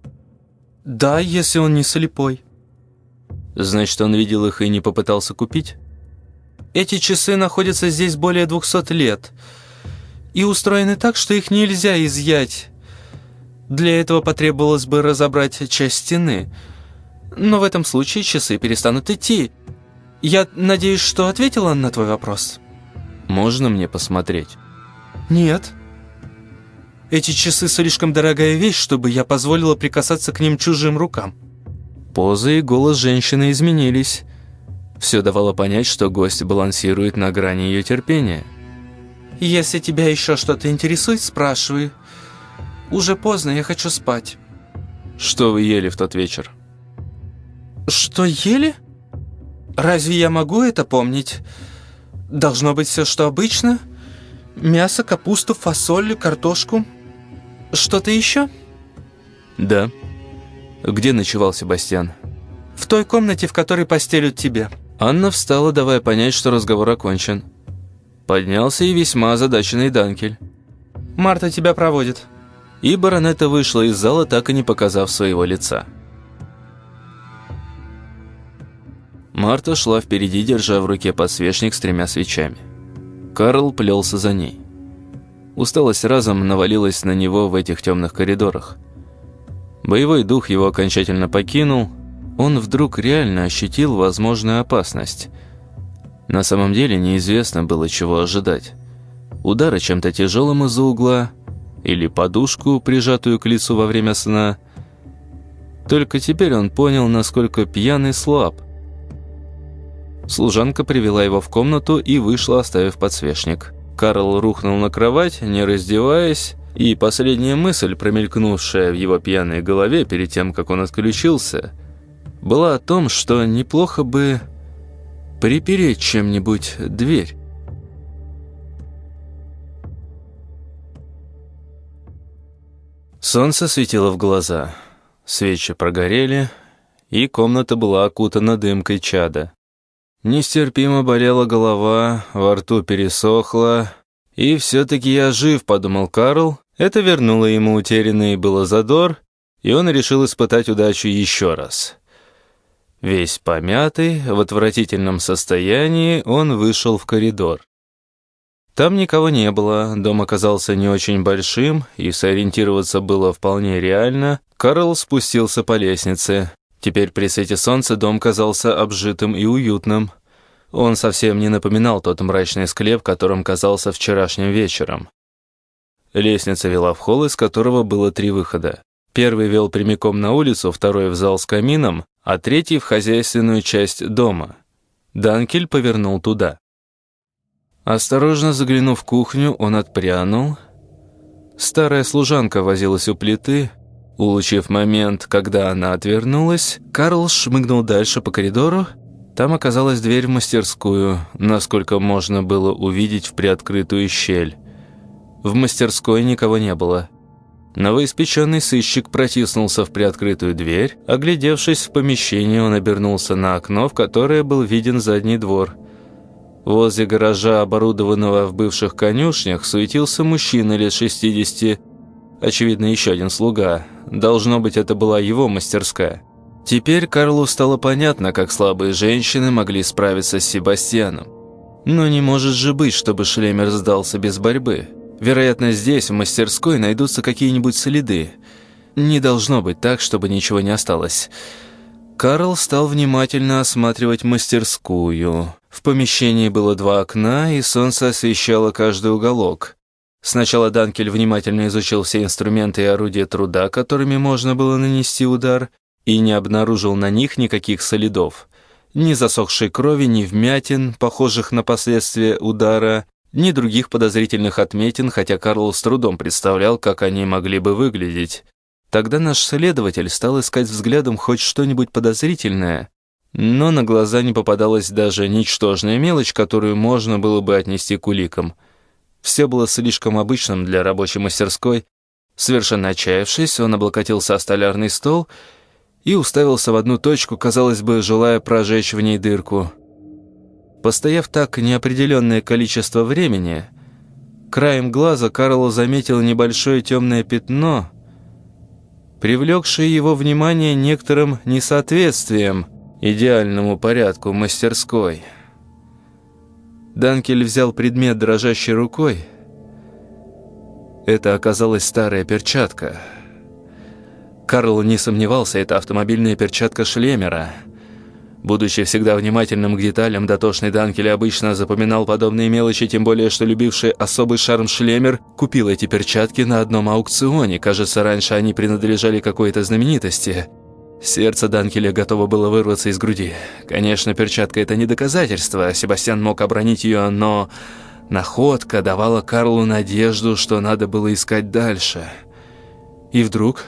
Да, если он не слепой. Значит, он видел их и не попытался купить? Эти часы находятся здесь более 200 лет и устроены так, что их нельзя изъять. Для этого потребовалось бы разобрать часть стены. Но в этом случае часы перестанут идти. Я надеюсь, что ответила на твой вопрос. Можно мне посмотреть? Нет. Эти часы слишком дорогая вещь, чтобы я позволила прикасаться к ним чужим рукам». Поза и голос женщины изменились. Все давало понять, что гость балансирует на грани ее терпения. «Если тебя еще что-то интересует, спрашивай. Уже поздно, я хочу спать». «Что вы ели в тот вечер?» «Что ели? Разве я могу это помнить? Должно быть все, что обычно. Мясо, капусту, фасоль, картошку. Что-то еще?» «Да. Где ночевал Себастьян?» «В той комнате, в которой постелют тебе». Анна встала, давая понять, что разговор окончен. Поднялся и весьма озадаченный Данкель. «Марта тебя проводит». И баронета вышла из зала, так и не показав своего лица. Марта шла впереди, держа в руке подсвечник с тремя свечами. Карл плелся за ней. Усталость разом навалилась на него в этих темных коридорах. Боевой дух его окончательно покинул, он вдруг реально ощутил возможную опасность. На самом деле неизвестно было, чего ожидать. Удара чем-то тяжелым из-за угла или подушку, прижатую к лицу во время сна. Только теперь он понял, насколько пьяный слаб. Служанка привела его в комнату и вышла, оставив подсвечник. Карл рухнул на кровать, не раздеваясь, и последняя мысль, промелькнувшая в его пьяной голове перед тем, как он отключился – была о том, что неплохо бы припереть чем-нибудь дверь. Солнце светило в глаза, свечи прогорели, и комната была окутана дымкой чада. Нестерпимо болела голова, во рту пересохло, и все-таки я жив, подумал Карл. Это вернуло ему утерянный было задор, и он решил испытать удачу еще раз. Весь помятый, в отвратительном состоянии, он вышел в коридор. Там никого не было, дом оказался не очень большим, и сориентироваться было вполне реально. Карл спустился по лестнице. Теперь при свете солнца дом казался обжитым и уютным. Он совсем не напоминал тот мрачный склеп, которым казался вчерашним вечером. Лестница вела в холл, из которого было три выхода. Первый вел прямиком на улицу, второй в зал с камином, а третий в хозяйственную часть дома. Данкель повернул туда. Осторожно заглянув в кухню, он отпрянул. Старая служанка возилась у плиты. Улучив момент, когда она отвернулась, Карл шмыгнул дальше по коридору. Там оказалась дверь в мастерскую, насколько можно было увидеть в приоткрытую щель. В мастерской никого не было. Новоиспеченный сыщик протиснулся в приоткрытую дверь. Оглядевшись в помещение, он обернулся на окно, в которое был виден задний двор. Возле гаража, оборудованного в бывших конюшнях, суетился мужчина лет 60. Очевидно, еще один слуга. Должно быть, это была его мастерская. Теперь Карлу стало понятно, как слабые женщины могли справиться с Себастьяном. Но не может же быть, чтобы Шлемер сдался без борьбы. Вероятно, здесь, в мастерской, найдутся какие-нибудь следы. Не должно быть так, чтобы ничего не осталось. Карл стал внимательно осматривать мастерскую. В помещении было два окна, и солнце освещало каждый уголок. Сначала Данкель внимательно изучил все инструменты и орудия труда, которыми можно было нанести удар, и не обнаружил на них никаких следов. Ни засохшей крови, ни вмятин, похожих на последствия удара, ни других подозрительных отметин, хотя Карл с трудом представлял, как они могли бы выглядеть. Тогда наш следователь стал искать взглядом хоть что-нибудь подозрительное, но на глаза не попадалась даже ничтожная мелочь, которую можно было бы отнести к уликам. Все было слишком обычным для рабочей мастерской. Совершенно отчаявшись, он облокотился о столярный стол и уставился в одну точку, казалось бы, желая прожечь в ней дырку. Постояв так неопределенное количество времени, краем глаза Карл заметил небольшое темное пятно, привлекшее его внимание некоторым несоответствием идеальному порядку мастерской. Данкель взял предмет дрожащей рукой. Это оказалась старая перчатка. Карл не сомневался, это автомобильная перчатка Шлемера – Будучи всегда внимательным к деталям, дотошный Данкель обычно запоминал подобные мелочи, тем более, что любивший особый шарм Шлемер купил эти перчатки на одном аукционе. Кажется, раньше они принадлежали какой-то знаменитости. Сердце Данкеля готово было вырваться из груди. Конечно, перчатка – это не доказательство, Себастьян мог обронить ее, но находка давала Карлу надежду, что надо было искать дальше. И вдруг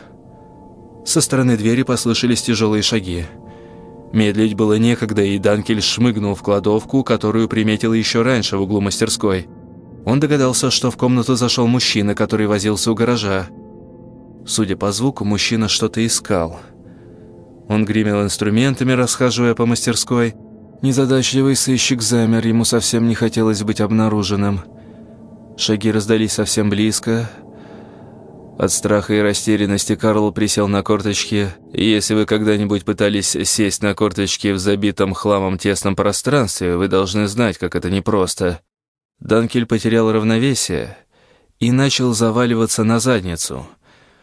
со стороны двери послышались тяжелые шаги. Медлить было некогда, и Данкель шмыгнул в кладовку, которую приметил еще раньше в углу мастерской. Он догадался, что в комнату зашел мужчина, который возился у гаража. Судя по звуку, мужчина что-то искал. Он гремел инструментами, расхаживая по мастерской. Незадачливый сыщик замер, ему совсем не хотелось быть обнаруженным. Шаги раздались совсем близко, от страха и растерянности Карл присел на корточки. Если вы когда-нибудь пытались сесть на корточки в забитом хламом тесном пространстве, вы должны знать, как это непросто. Данкель потерял равновесие и начал заваливаться на задницу.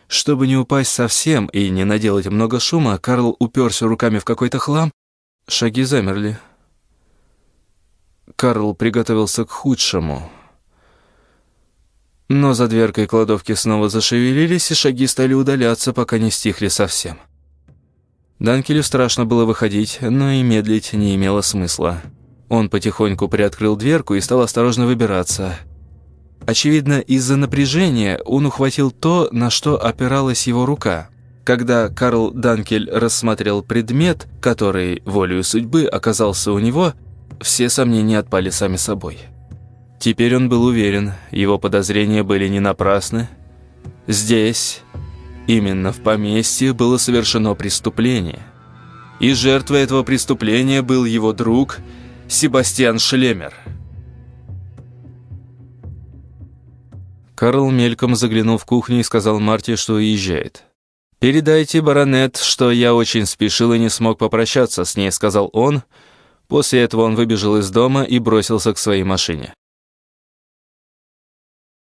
Чтобы не упасть совсем и не наделать много шума, Карл уперся руками в какой-то хлам. Шаги замерли. Карл приготовился к худшему — но за дверкой кладовки снова зашевелились, и шаги стали удаляться, пока не стихли совсем. Данкелю страшно было выходить, но и медлить не имело смысла. Он потихоньку приоткрыл дверку и стал осторожно выбираться. Очевидно, из-за напряжения он ухватил то, на что опиралась его рука. Когда Карл Данкель рассмотрел предмет, который, волею судьбы, оказался у него, все сомнения отпали сами собой. Теперь он был уверен, его подозрения были не напрасны. Здесь, именно в поместье, было совершено преступление. И жертвой этого преступления был его друг Себастьян Шлемер. Карл мельком заглянул в кухню и сказал Марте, что уезжает. «Передайте, баронет, что я очень спешил и не смог попрощаться с ней», — сказал он. После этого он выбежал из дома и бросился к своей машине.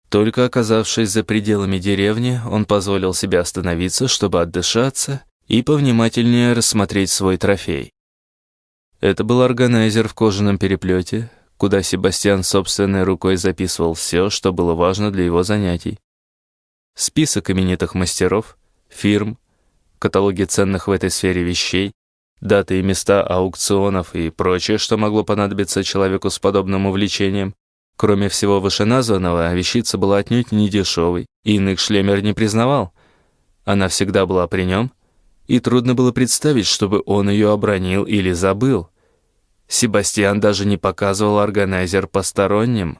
Только оказавшись за пределами деревни, он позволил себе остановиться, чтобы отдышаться и повнимательнее рассмотреть свой трофей. Это был органайзер в кожаном переплете, куда Себастьян собственной рукой записывал все, что было важно для его занятий. Список именитых мастеров, фирм, каталоги ценных в этой сфере вещей, даты и места аукционов и прочее, что могло понадобиться человеку с подобным увлечением, Кроме всего вышеназванного, вещица была отнюдь не дешевой, и иных Шлемер не признавал. Она всегда была при нем, и трудно было представить, чтобы он ее обронил или забыл. Себастьян даже не показывал органайзер посторонним.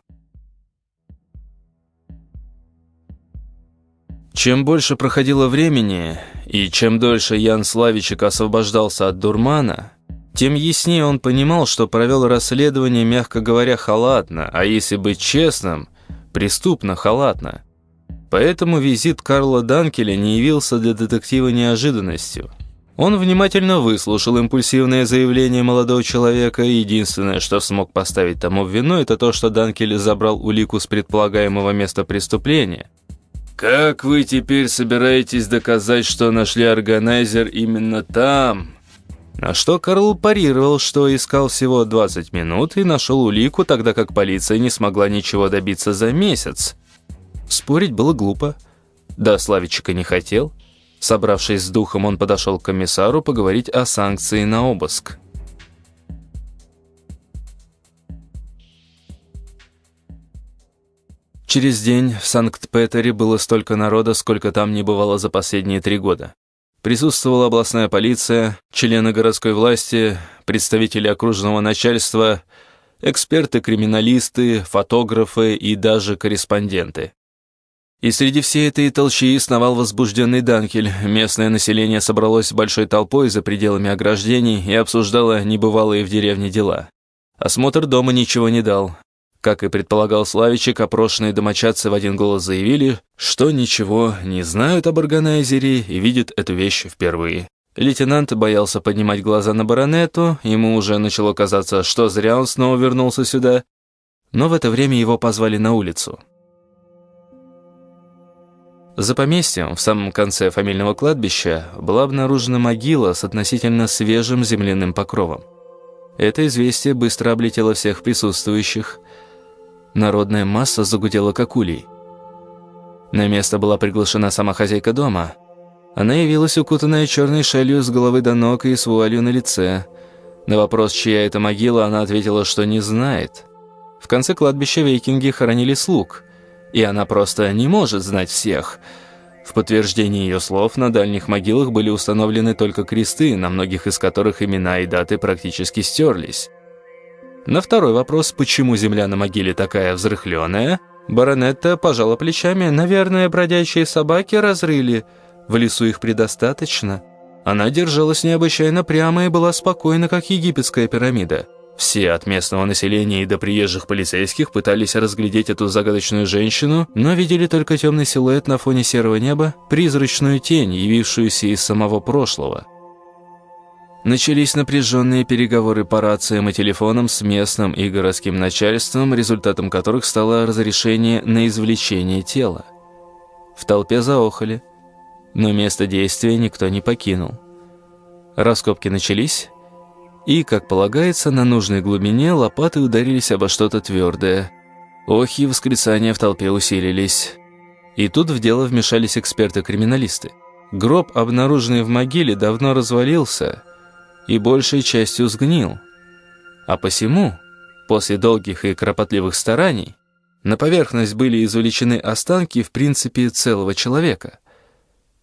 Чем больше проходило времени, и чем дольше Ян Славичек освобождался от дурмана, тем яснее он понимал, что провел расследование, мягко говоря, халатно, а если быть честным, преступно халатно. Поэтому визит Карла Данкеля не явился для детектива неожиданностью. Он внимательно выслушал импульсивное заявление молодого человека, и единственное, что смог поставить тому в вину, это то, что Данкель забрал улику с предполагаемого места преступления. «Как вы теперь собираетесь доказать, что нашли органайзер именно там?» На что Карл парировал, что искал всего 20 минут и нашел улику, тогда как полиция не смогла ничего добиться за месяц. Спорить было глупо. Да, Славичика не хотел. Собравшись с духом, он подошел к комиссару поговорить о санкции на обыск. Через день в Санкт-Петере было столько народа, сколько там не бывало за последние три года. Присутствовала областная полиция, члены городской власти, представители окружного начальства, эксперты-криминалисты, фотографы и даже корреспонденты. И среди всей этой толчии сновал возбужденный Данкель. Местное население собралось большой толпой за пределами ограждений и обсуждало небывалые в деревне дела. Осмотр дома ничего не дал. Как и предполагал Славичек, опрошенные домочадцы в один голос заявили, что ничего не знают об органайзере и видят эту вещь впервые. Лейтенант боялся поднимать глаза на баронету, ему уже начало казаться, что зря он снова вернулся сюда. Но в это время его позвали на улицу. За поместьем, в самом конце фамильного кладбища, была обнаружена могила с относительно свежим земляным покровом. Это известие быстро облетело всех присутствующих. Народная масса загудела как улей. На место была приглашена сама хозяйка дома. Она явилась укутанная черной шалью с головы до ног и с вуалью на лице. На вопрос, чья это могила, она ответила, что не знает. В конце кладбища викинги хоронили слуг, и она просто не может знать всех. В подтверждение ее слов на дальних могилах были установлены только кресты, на многих из которых имена и даты практически стерлись. На второй вопрос, почему земля на могиле такая взрыхленная – Баронетта пожала плечами. «Наверное, бродячие собаки разрыли. В лесу их предостаточно». Она держалась необычайно прямо и была спокойна, как египетская пирамида. Все от местного населения и до приезжих полицейских пытались разглядеть эту загадочную женщину, но видели только темный силуэт на фоне серого неба, призрачную тень, явившуюся из самого прошлого. Начались напряженные переговоры по рациям и телефонам с местным и городским начальством, результатом которых стало разрешение на извлечение тела. В толпе заохали, но место действия никто не покинул. Раскопки начались, и, как полагается, на нужной глубине лопаты ударились обо что-то твердое. Охи и восклицания в толпе усилились. И тут в дело вмешались эксперты-криминалисты. Гроб, обнаруженный в могиле, давно развалился – и большей частью сгнил. А посему, после долгих и кропотливых стараний, на поверхность были извлечены останки, в принципе, целого человека.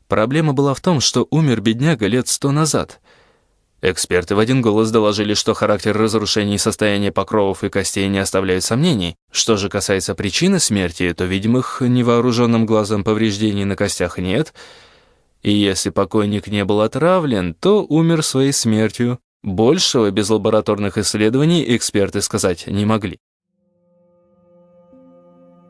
Проблема была в том, что умер бедняга лет сто назад. Эксперты в один голос доложили, что характер разрушений и состояние покровов и костей не оставляют сомнений. Что же касается причины смерти, то видимых невооруженным глазом повреждений на костях нет — и если покойник не был отравлен, то умер своей смертью. Большего без лабораторных исследований эксперты сказать не могли.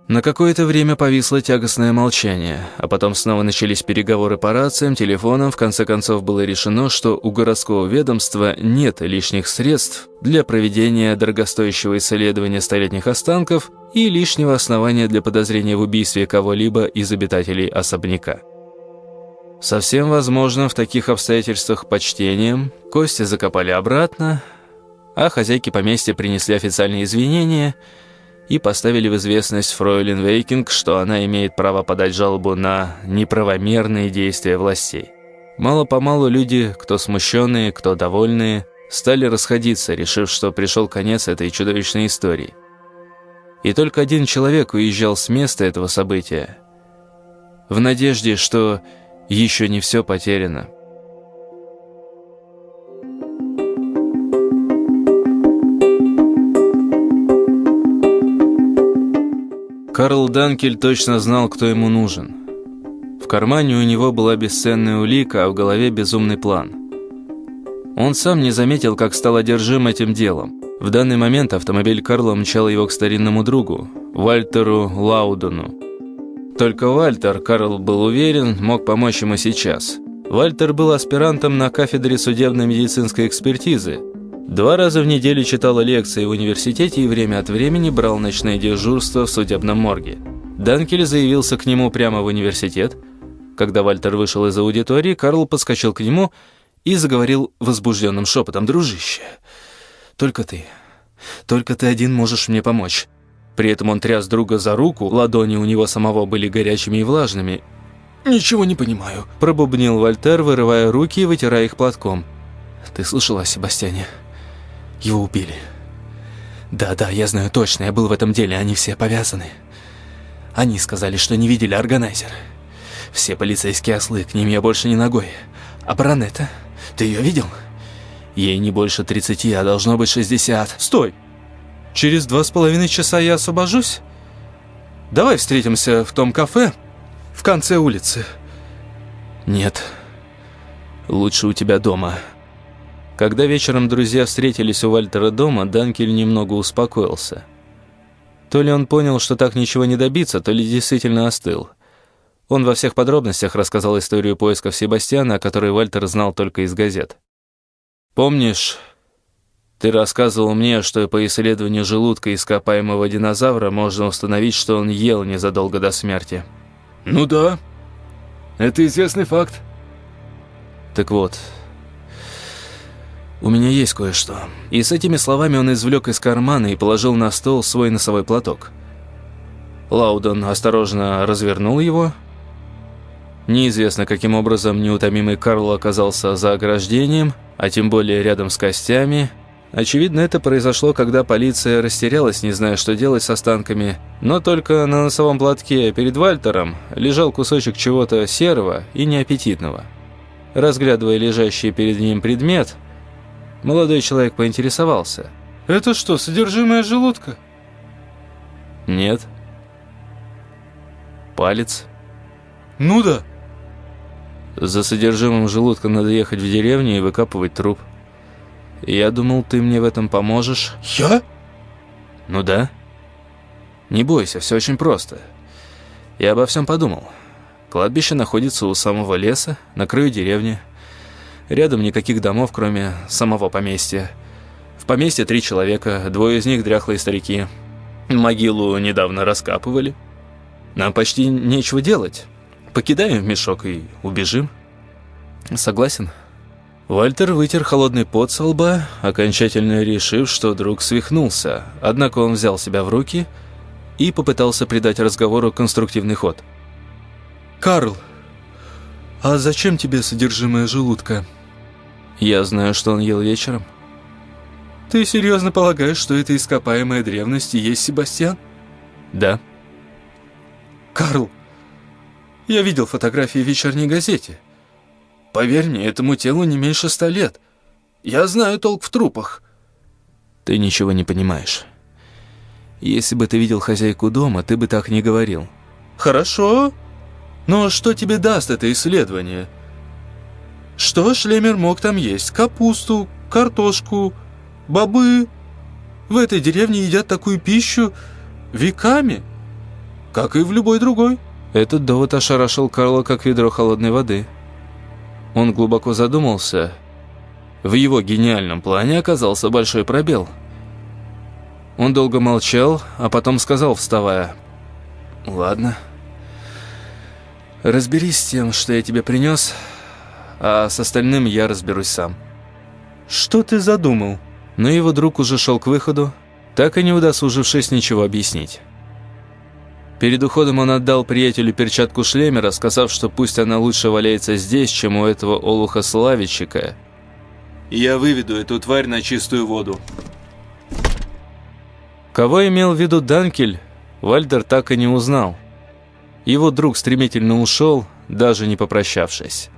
На какое-то время повисло тягостное молчание, а потом снова начались переговоры по рациям, телефонам. В конце концов было решено, что у городского ведомства нет лишних средств для проведения дорогостоящего исследования столетних останков и лишнего основания для подозрения в убийстве кого-либо из обитателей особняка. Совсем возможно, в таких обстоятельствах почтением кости закопали обратно, а хозяйки поместья принесли официальные извинения и поставили в известность фройлен Вейкинг, что она имеет право подать жалобу на неправомерные действия властей. Мало-помалу люди, кто смущенные, кто довольные, стали расходиться, решив, что пришел конец этой чудовищной истории. И только один человек уезжал с места этого события, в надежде, что еще не все потеряно. Карл Данкель точно знал, кто ему нужен. В кармане у него была бесценная улика, а в голове безумный план. Он сам не заметил, как стал одержим этим делом. В данный момент автомобиль Карла мчал его к старинному другу, Вальтеру Лаудону. Только Вальтер, Карл был уверен, мог помочь ему сейчас. Вальтер был аспирантом на кафедре судебной медицинской экспертизы. Два раза в неделю читал лекции в университете и время от времени брал ночное дежурство в судебном морге. Данкель заявился к нему прямо в университет. Когда Вальтер вышел из аудитории, Карл подскочил к нему и заговорил возбужденным шепотом. «Дружище, только ты, только ты один можешь мне помочь». При этом он тряс друга за руку, ладони у него самого были горячими и влажными. «Ничего не понимаю», – пробубнил Вольтер, вырывая руки и вытирая их платком. «Ты слышал о Себастьяне? Его убили». «Да-да, я знаю точно, я был в этом деле, они все повязаны. Они сказали, что не видели органайзер. Все полицейские ослы, к ним я больше не ногой. А баронета, ты ее видел? Ей не больше 30, а должно быть 60. Стой!» Через два с половиной часа я освобожусь. Давай встретимся в том кафе в конце улицы. Нет, лучше у тебя дома. Когда вечером друзья встретились у Вальтера дома, Данкель немного успокоился. То ли он понял, что так ничего не добиться, то ли действительно остыл. Он во всех подробностях рассказал историю поисков Себастьяна, о которой Вальтер знал только из газет. «Помнишь, ты рассказывал мне, что по исследованию желудка ископаемого динозавра можно установить, что он ел незадолго до смерти. Ну да, это известный факт. Так вот, «У меня есть кое-что». И с этими словами он извлек из кармана и положил на стол свой носовой платок. Лаудон осторожно развернул его. Неизвестно, каким образом неутомимый Карл оказался за ограждением, а тем более рядом с костями. Очевидно, это произошло, когда полиция растерялась, не зная, что делать с останками. Но только на носовом платке перед Вальтером лежал кусочек чего-то серого и неаппетитного. Разглядывая лежащий перед ним предмет, молодой человек поинтересовался. «Это что, содержимое желудка?» «Нет». «Палец?» «Ну да». «За содержимым желудка надо ехать в деревню и выкапывать труп. Я думал, ты мне в этом поможешь». «Я?» «Ну да». «Не бойся, все очень просто. Я обо всем подумал». Кладбище находится у самого леса, на краю деревни. Рядом никаких домов, кроме самого поместья. В поместье три человека, двое из них дряхлые старики. Могилу недавно раскапывали. Нам почти нечего делать. Покидаем мешок и убежим. Согласен? Вальтер вытер холодный пот со лба, окончательно решив, что друг свихнулся. Однако он взял себя в руки и попытался придать разговору конструктивный ход – «Карл, а зачем тебе содержимое желудка?» «Я знаю, что он ел вечером». «Ты серьезно полагаешь, что это ископаемая древность и есть Себастьян?» «Да». «Карл, я видел фотографии в вечерней газете. Поверь мне, этому телу не меньше ста лет. Я знаю толк в трупах». «Ты ничего не понимаешь. Если бы ты видел хозяйку дома, ты бы так не говорил». «Хорошо». Но что тебе даст это исследование? Что Шлемер мог там есть? Капусту, картошку, бобы. В этой деревне едят такую пищу веками, как и в любой другой. Этот довод ошарашил Карла, как ведро холодной воды. Он глубоко задумался. В его гениальном плане оказался большой пробел. Он долго молчал, а потом сказал, вставая, «Ладно». Разберись с тем, что я тебе принес, а с остальным я разберусь сам». «Что ты задумал?» Но его друг уже шел к выходу, так и не удосужившись ничего объяснить. Перед уходом он отдал приятелю перчатку шлемера, сказав, что пусть она лучше валяется здесь, чем у этого олуха Славичика. «Я выведу эту тварь на чистую воду». Кого имел в виду Данкель, Вальдер так и не узнал. Его друг стремительно ушел, даже не попрощавшись.